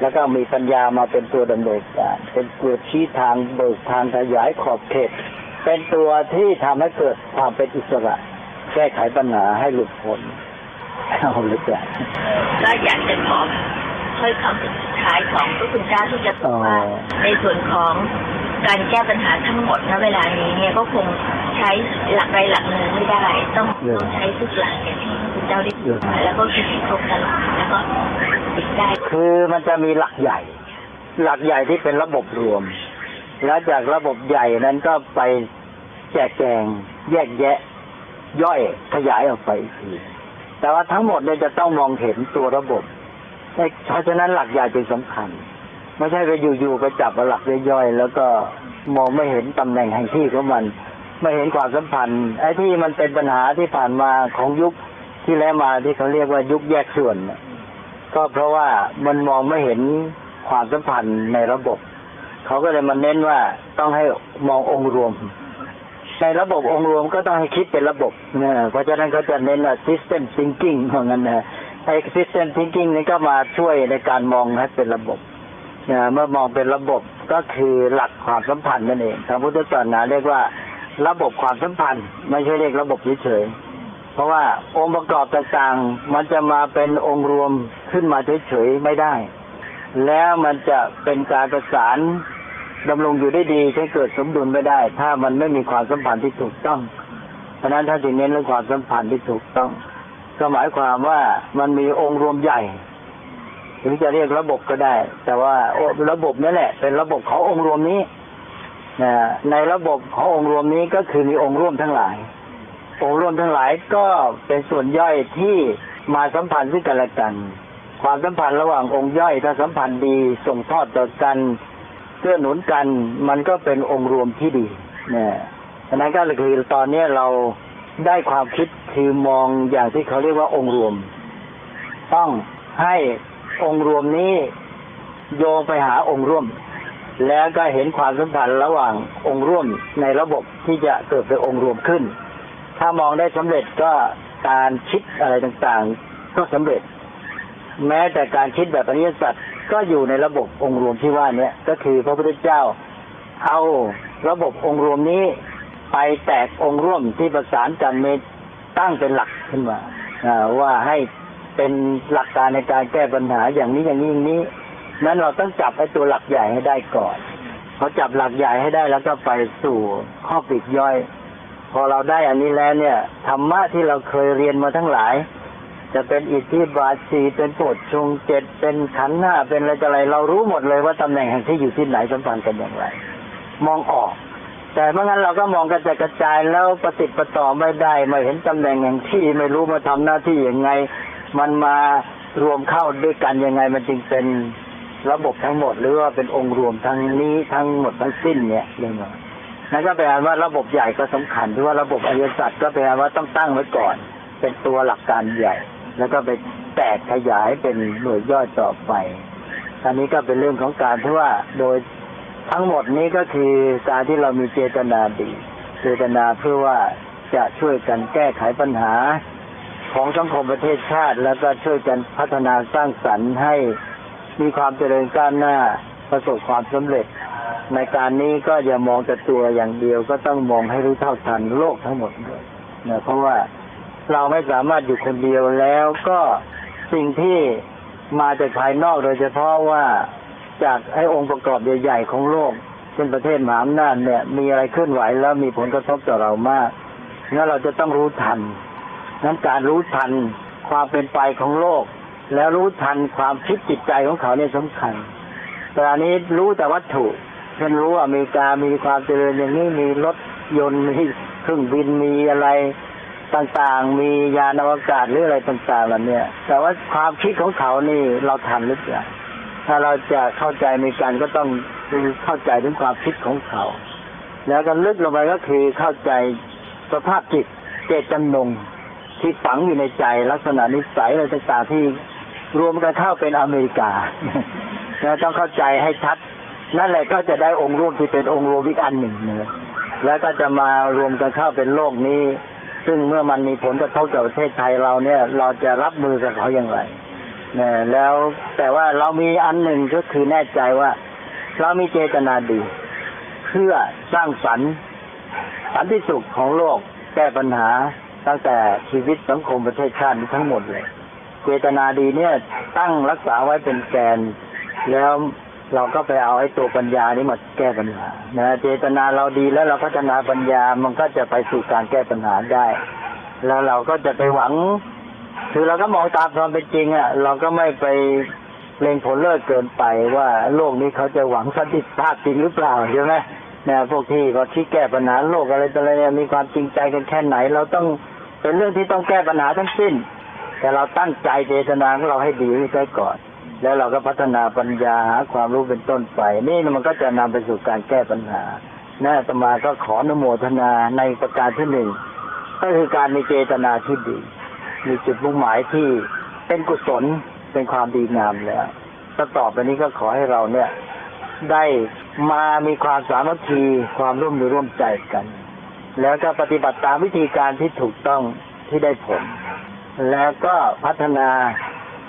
แล้วก็มีปัญญามาเป็นตัวดำเนินการเป็นตัวชี้ทางเบิกทางขยายขอบเขต เป็นตัวที่ทำให้เกิดความเป็นอิสระ แก้ไขปัญหาให้หลุดพ้น เอาเลยจ้ะ
ก็อยากจะขอถ้อยคำสุดท้ายของพระคุณเจ้าที่จะบอกว่า
อ๋อ
ในส่วนของการแก้ปัญหาทั้งหมดณเวลานี้เนี่ยก็คงใช้หลักใดหลักหนึ่งไม่ได้ ต้องต้องใช้ทุกหลักอย่างที่พระคุณเจ้าได้พูดมาแล้วก็คิดให้ครบตลอดแล้วก็ติดได้
คือมันจะมีหลักใหญ่ หลักใหญ่ที่เป็นระบบรวม แล้วจากระบบใหญ่นั้นก็ไปแจกแจง แยกแยะ ย่อยขยายออกไปอีกที แต่ว่าทั้งหมดเนี่ยจะต้องมองเห็นตัวระบบเพราะฉะนั้นหลักใหญ่เป็นสำคัญ ไม่ใช่ไปอยู่ๆไปจับเอาหลักย่อยๆแล้วก็มองไม่เห็นตำแหน่งแห่งที่ของมัน ไม่เห็นความสัมพันธ์ไอ้ที่มันเป็นปัญหาที่ผ่านมาของยุคที่แล้วมาที่เขาเรียกว่ายุคแยกส่วน ก็เพราะว่ามันมองไม่เห็นความสัมพันธ์ในระบบ เขาก็เลยมาเน้นว่าต้องให้มององค์รวม ในระบบองค์รวมก็ต้องคิดเป็นระบบเนี่ยเพราะฉะนั้นเขาจะเน้นว่า system thinking เพราะงั้นนะไอ้ system thinking นี้ก็มาช่วยในการมองให้เป็นระบบเนี่ยเมื่อมองเป็นระบบก็คือหลักความสัมพันธ์นั่นเองทางพุทธศาสนาเรียกว่าระบบความสัมพันธ์ ไม่ใช่เรียกระบบเฉยเพราะว่าองค์ประกอบต่างๆ มันจะมาเป็นองค์รวมขึ้นมาเฉยๆไม่ได้ แล้วมันจะเป็นการประสาน ดำรงอยู่ได้ดีให้เกิดสมดุลไม่ได้ ถ้ามันไม่มีความสัมพันธ์ที่ถูกต้อง เพราะนั้นถ้าจึงเน้นเรื่องความสัมพันธ์ที่ถูกต้อง ก็หมายความว่ามันมีองค์รวมใหญ่ถึงจะเรียกระบบก็ได้ แต่ว่าระบบนั่นแหละ เป็นระบบขององค์รวมนี้นในระบบขององค์รวมนี้ก็คือมีองค์ร่วมทั้งหลาย องค์ร่วมทั้งหลายก็เป็นส่วนย่อยที่มาสัมพันธ์ซึ่งกันและกัน ความสัมพันธ์ระหว่างองค์ย่อยถ้าสัมพันธ์ดีส่งทอดต่อกัน กื้อหนุนกัน มันก็เป็นองค์รวมที่ดีเนี่ยฉะนั้นก็คือตอนนี้เราได้ความคิดคือมองอย่างที่เขาเรียกว่าองค์รวม ต้องให้องค์รวมนี้โยงไปหาองค์ร่วม แล้วก็เห็นความสัมพันธ์ระหว่างองค์ร่วมในระบบที่จะเกิดเป็นองค์รวมขึ้น ถ้ามองได้สำเร็จก็การคิดอะไรต่างๆ ก็สำเร็จ แม้แต่การคิดแบบอริยสัจ ก็อยู่ในระบบองค์รวมที่ว่าเนี้ยก็คือพระพุทธเจ้า เอาระบบองค์รวมนี้ไปแตกองค์ร่วมที่ประสานกันเมตั้งเป็นหลักขึ้นมาว่าให้เป็นหลักการในการแก้ปัญหาอย่างนี้อย่างนี้อย่างนี้ นั้นเราต้องจับไอ้ตัวหลักใหญ่ให้ได้ก่อนพอจับหลักใหญ่ให้ได้แล้วก็ไปสู่ข้อปลีกย่อย พอเราได้อันนี้แล้วเนี่ยธรรมะที่เราเคยเรียนมาทั้งหลาย จะเป็นอิทธิบาทสีเป็นโปรดชงเจ็ดเป็นขันธ์ห้าเป็นอะไรต่ออะไร เรารู้หมดเลยว่าตำแหน่งแห่งที่อยู่ที่ไหนสัมพันธ์กันอย่างไร มองออก แต่เมื่องั้นเราก็มองกระจายกระจายแล้วประติดประต่อไม่ได้ไม่เห็นตำแหน่งแห่งที่ไม่รู้มาทำหน้าที่อยังไง มันมารวมเข้าด้วยกันยังไง มันจึงเป็นระบบทั้งหมด หรือว่าเป็นองค์รวมทั้งนี้ทั้งหมดทั้งสิ้นเนี่ยเรื่องนั่นก็แปลว่าระบบใหญ่ก็สำคัญที่ว่าระบบอริยสัจก็แปลว่าต้องตั้งไว้ก่อน เป็นตัวหลักการใหญ่ แล้วก็ไปแตกขยายเป็นหน่วยย่อยต่อไป อันนี้ก็เป็นเรื่องของการที่ว่าโดยทั้งหมดนี้ก็คือการที่เรามีเจตนาดีเจตนาเพื่อว่าจะช่วยกันแก้ไขปัญหาของสังคมประเทศชาติ แล้วก็ช่วยกันพัฒนาสร้างสรรค์ให้มีความเจริญก้าวหน้าประสบความสำเร็จ ในการนี้ก็อย่ามองแต่ตัวอย่างเดียวก็ต้องมองให้รู้เท่าทันโลกทั้งหมดด้วยนะเพราะว่า เราไม่สามารถอยู่คนเดียวแล้วก็สิ่งที่มาจากภายนอกโดยเฉพาะว่าจากไอ้องค์ประกอบใหญ่ๆของโลกเช่นประเทศมหาอำนาจเนี่ย มีอะไรเคลื่อนไหวแล้วมีผลกระทบต่อเรามากงั้นเราจะต้องรู้ทันนั้นการรู้ทันความเป็นไปของโลก แล้วรู้ทันความคิดจิตใจของเขาเนี่ยสำคัญแต่อันนี้รู้แต่วัตถุเช่นรู้อเมริกามีความเจริญอย่างนี้มีรถยนต์มีเครื่องบินมีอะไร ต่างๆ มียานอวกาศหรืออะไรต่างๆเหล่านี้แต่ว่าความคิดของเขานี่เราทันหรือเปล่าถ้าเราจะเข้าใจมีการก็ต้องเข้าใจถึงความคิดของเขา แล้วก็ลึกลงไปก็คือเข้าใจสภาพจิตเจตจำนงที่ฝังอยู่ในใจลักษณะนิสัยอะไรต่างๆที่รวมกันเข้าเป็นอเมริกาเราต้องเข้าใจให้ชัด นั่นแหละก็จะได้องค์รวมที่เป็นองค์รวมอีกอันหนึ่งเนะแล้วก็จะมารวมกันเข้าเป็นโลกนี้ ซึ่งเมื่อมันมีผลกระทบต่อประเทศไทยเราเนี่ย เราจะรับมือกับเขาอย่างไรนี่แล้วแต่ว่าเรามีอันหนึ่งก็คือแน่ใจว่า เรามีเจตนาดี เพื่อสร้างสรรค์สันติสุขของโลกแก้ปัญหาตั้งแต่ชีวิตสังคมประเทศชาติทั้งหมดเลย เจตนาดีเนี่ยตั้งรักษาไว้เป็นแกน แล้ว เราก็ไปเอาไอ้ตัวปัญญานี้มาแก้ปัญหานะเจตนาเราดีแล้วเราพัฒนาปัญญามันก็จะไปสู่การแก้ปัญหาได้ แล้วเราก็จะไปหวัง คือเราก็มองตามความเป็นจริงอะ เราก็ไม่ไปเล็งผลเลิศเกินไปว่าโลกนี้เขาจะหวังสันติภาพจริงหรือเปล่าใช่ไหมนี่ยพวกที่ก็ที่แก้ปัญหาโลกอะไรต่ออะไรเนี่ยมีความจริงใจกันแค่ไหน เราต้องเป็นเรื่องที่ต้องแก้ปัญหาทั้งสิ้น แต่เราตั้งใจเจตนาของเราให้ดีไว้ก่อน แล้วเราก็พัฒนาปัญญาหาความรู้เป็นต้นไป นี่มันก็จะนำไปสู่การแก้ปัญหานะอาตมาก็ขอนโมทนาในประการที่หนึ่งก็คือการมีเจตนาที่ดี มีจุดมุ่งหมายที่เป็นกุศลเป็นความดีงามแล้วต่อต่อไปนี้ก็ขอให้เราเนี่ย ได้มามีความสามัคคีความร่วมมือร่วมใจกัน แล้วก็ปฏิบัติตามวิธีการที่ถูกต้องที่ได้ผล แล้วก็พัฒนา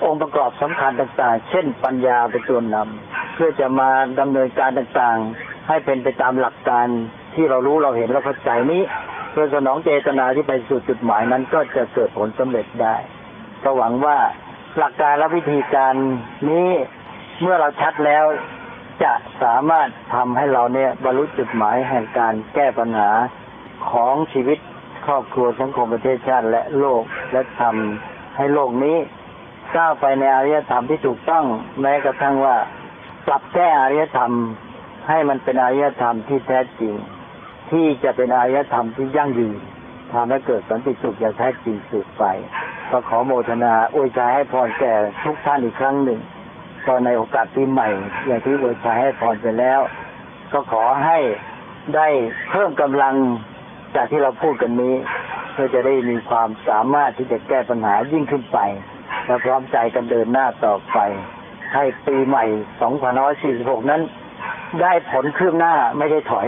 องค์ประกอบสำคัญต่างๆ เช่นปัญญาเป็นตัวนำเพื่อจะมาดำเนินการต่างๆ ให้เป็นไปตามหลักการที่เรารู้เราเห็นเราเข้าใจนี้ เพื่อสนองเจตนาที่ไปสู่จุดหมายนั้นก็จะเกิดผลสำเร็จได้ก็หวังว่าหลักการและวิธีการนี้เมื่อเราชัดแล้วจะสามารถทำให้เราเนี่ยบรรลุจุดหมายแห่งการแก้ปัญหาของชีวิตครอบครัวสังคมประเทศชาติและโลกและทำให้โลกนี้ ก้าวไปในอารยธรรมที่ถูกต้องแม้กระทั่งว่าปรับแก้อารยธรรมให้มันเป็นอารยธรรมที่แท้จริง ที่จะเป็นอารยธรรมที่ยั่งยืนทำให้เกิดสันติสุขอย่างแท้จริงสืบไปก็ขอโมทนาอวยใจให้พรแก่ทุกท่านอีกครั้งหนึ่งก็ในโอกาสปีใหม่ อย่างที่อวยใจให้พรไปแล้ว ก็ขอให้ได้เพิ่มกำลังจากที่เราพูดกันนี้ เพื่อจะได้มีความสามารถที่จะแก้ปัญหายิ่งขึ้นไป และพร้อมใจกันเดินหน้าต่อไป ให้ปีใหม่ 2546 นั้น ได้ผลคืบหน้าไม่ได้ถอย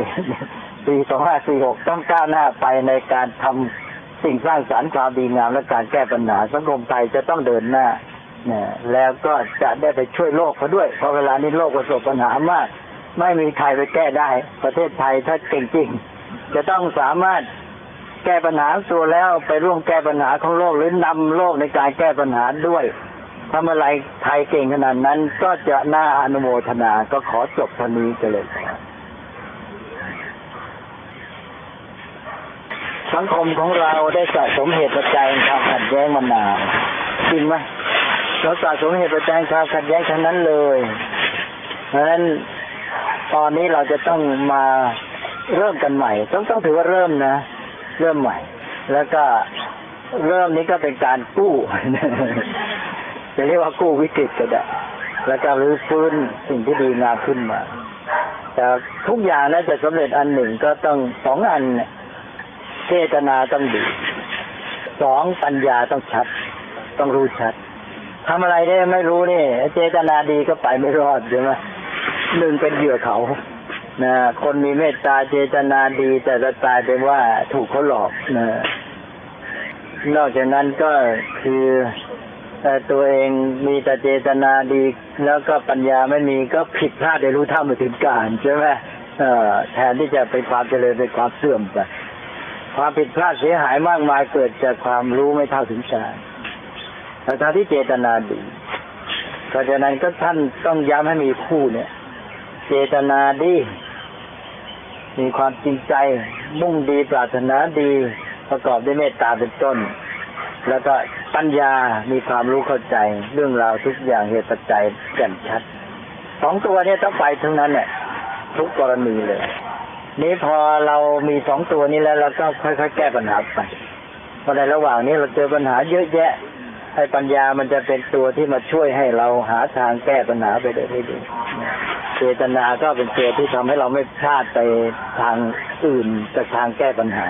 ปี 2546 ต้องก้าวหน้าไปในการทำสิ่งสร้างสรรค์ความดีงามและการแก้ปัญหาสังคมไทยจะต้องเดินหน้าแล้วก็จะได้ไปช่วยโลกเขาด้วย เพราะเวลานี้โลกประสบปัญหามาก ไม่มีใครไปแก้ได้ ประเทศไทยถ้าเก่งจริงจะต้องสามารถ แก้ปัญหาตัวแล้วไปร่วมแก้ปัญหาของโลกหรือนำโลกในการแก้ปัญหาด้วยทำอะไรไทยเก่งขนาดนั้น ก็จะน่าอนุโมทนาก็ขอจบท่านี้กันเลยสังคมของเราได้สะสมเหตุปัจจัยแห่งความขัดแย้งมานานจริงไหมเราสะสมเหตุปัจจัยแห่งความขัดแย้งทั้งนั้นเลยเพราะฉะนั้นตอนนี้เราจะต้องมาเริ่มกันใหม่ ต้องต้องถือว่าเริ่มนะ เริ่มใหม่ แล้วก็เริ่มนี้ก็เป็นการกู้จะเรียกว่ากู้วิกฤตก็ได้แล้วก็รื้อฟื้นสิ่งที่ดีงามขึ้นมา แต่ทุกอย่างนั้นจะสำเร็จอันหนึ่งก็ต้องสองอันเนี่ยเจตนาต้องดีสองปัญญาต้องชัด ต้องรู้ชัดทำอะไรได้ไม่รู้นี่ เจตนาดีก็ไปไม่รอดใช่ไหมหนึ่งเป็นเหยื่อเขา นะคนมีเมตตาเจตนาดีแต่จะตายเป็นว่าถูกเขาหลอกนะนอกจากนั้นก็คือแต่ตัวเองมีแต่เจตนาดี แล้วก็ปัญญาไม่มีก็ผิดพลาดได้รู้เท่าไม่ถึงการใช่ไหมเออแทนที่จะเป็นความเจริญเป็นความเสื่อมไปความผิดพลาดเสียหายมากมายเกิดจากความรู้ไม่เท่าถึงการแต่ทางที่เจตนาดีเพราะฉะนั้นก็ท่านต้องย้ำให้มีคู่เนี่ย เจตนาดี มีความจริงใจ มุ่งดีปรารถนาดีประกอบด้วยเมตตาเป็นต้น แล้วก็ปัญญามีความรู้เข้าใจ เรื่องราวทุกอย่างเหตุปัจจัยแจ่มชัดสองตัวนี้ต้องไปทั้งนั้นเนี่ยทุกกรณีเลย นี้พอเรามีสองตัวนี้แล้วเราก็ค่อยๆแก้ปัญหาไปเพราะในระหว่างนี้เราเจอปัญหาเยอะแยะ ให้ปัญญามันจะเป็นตัวที่มาช่วยให้เราหาทางแก้ปัญหาไปได้ไม่ดีเจตนาก็เป็นตัวที่ทำให้เราไม่พลาดไปทางอื่นจากทางแก้ปัญหา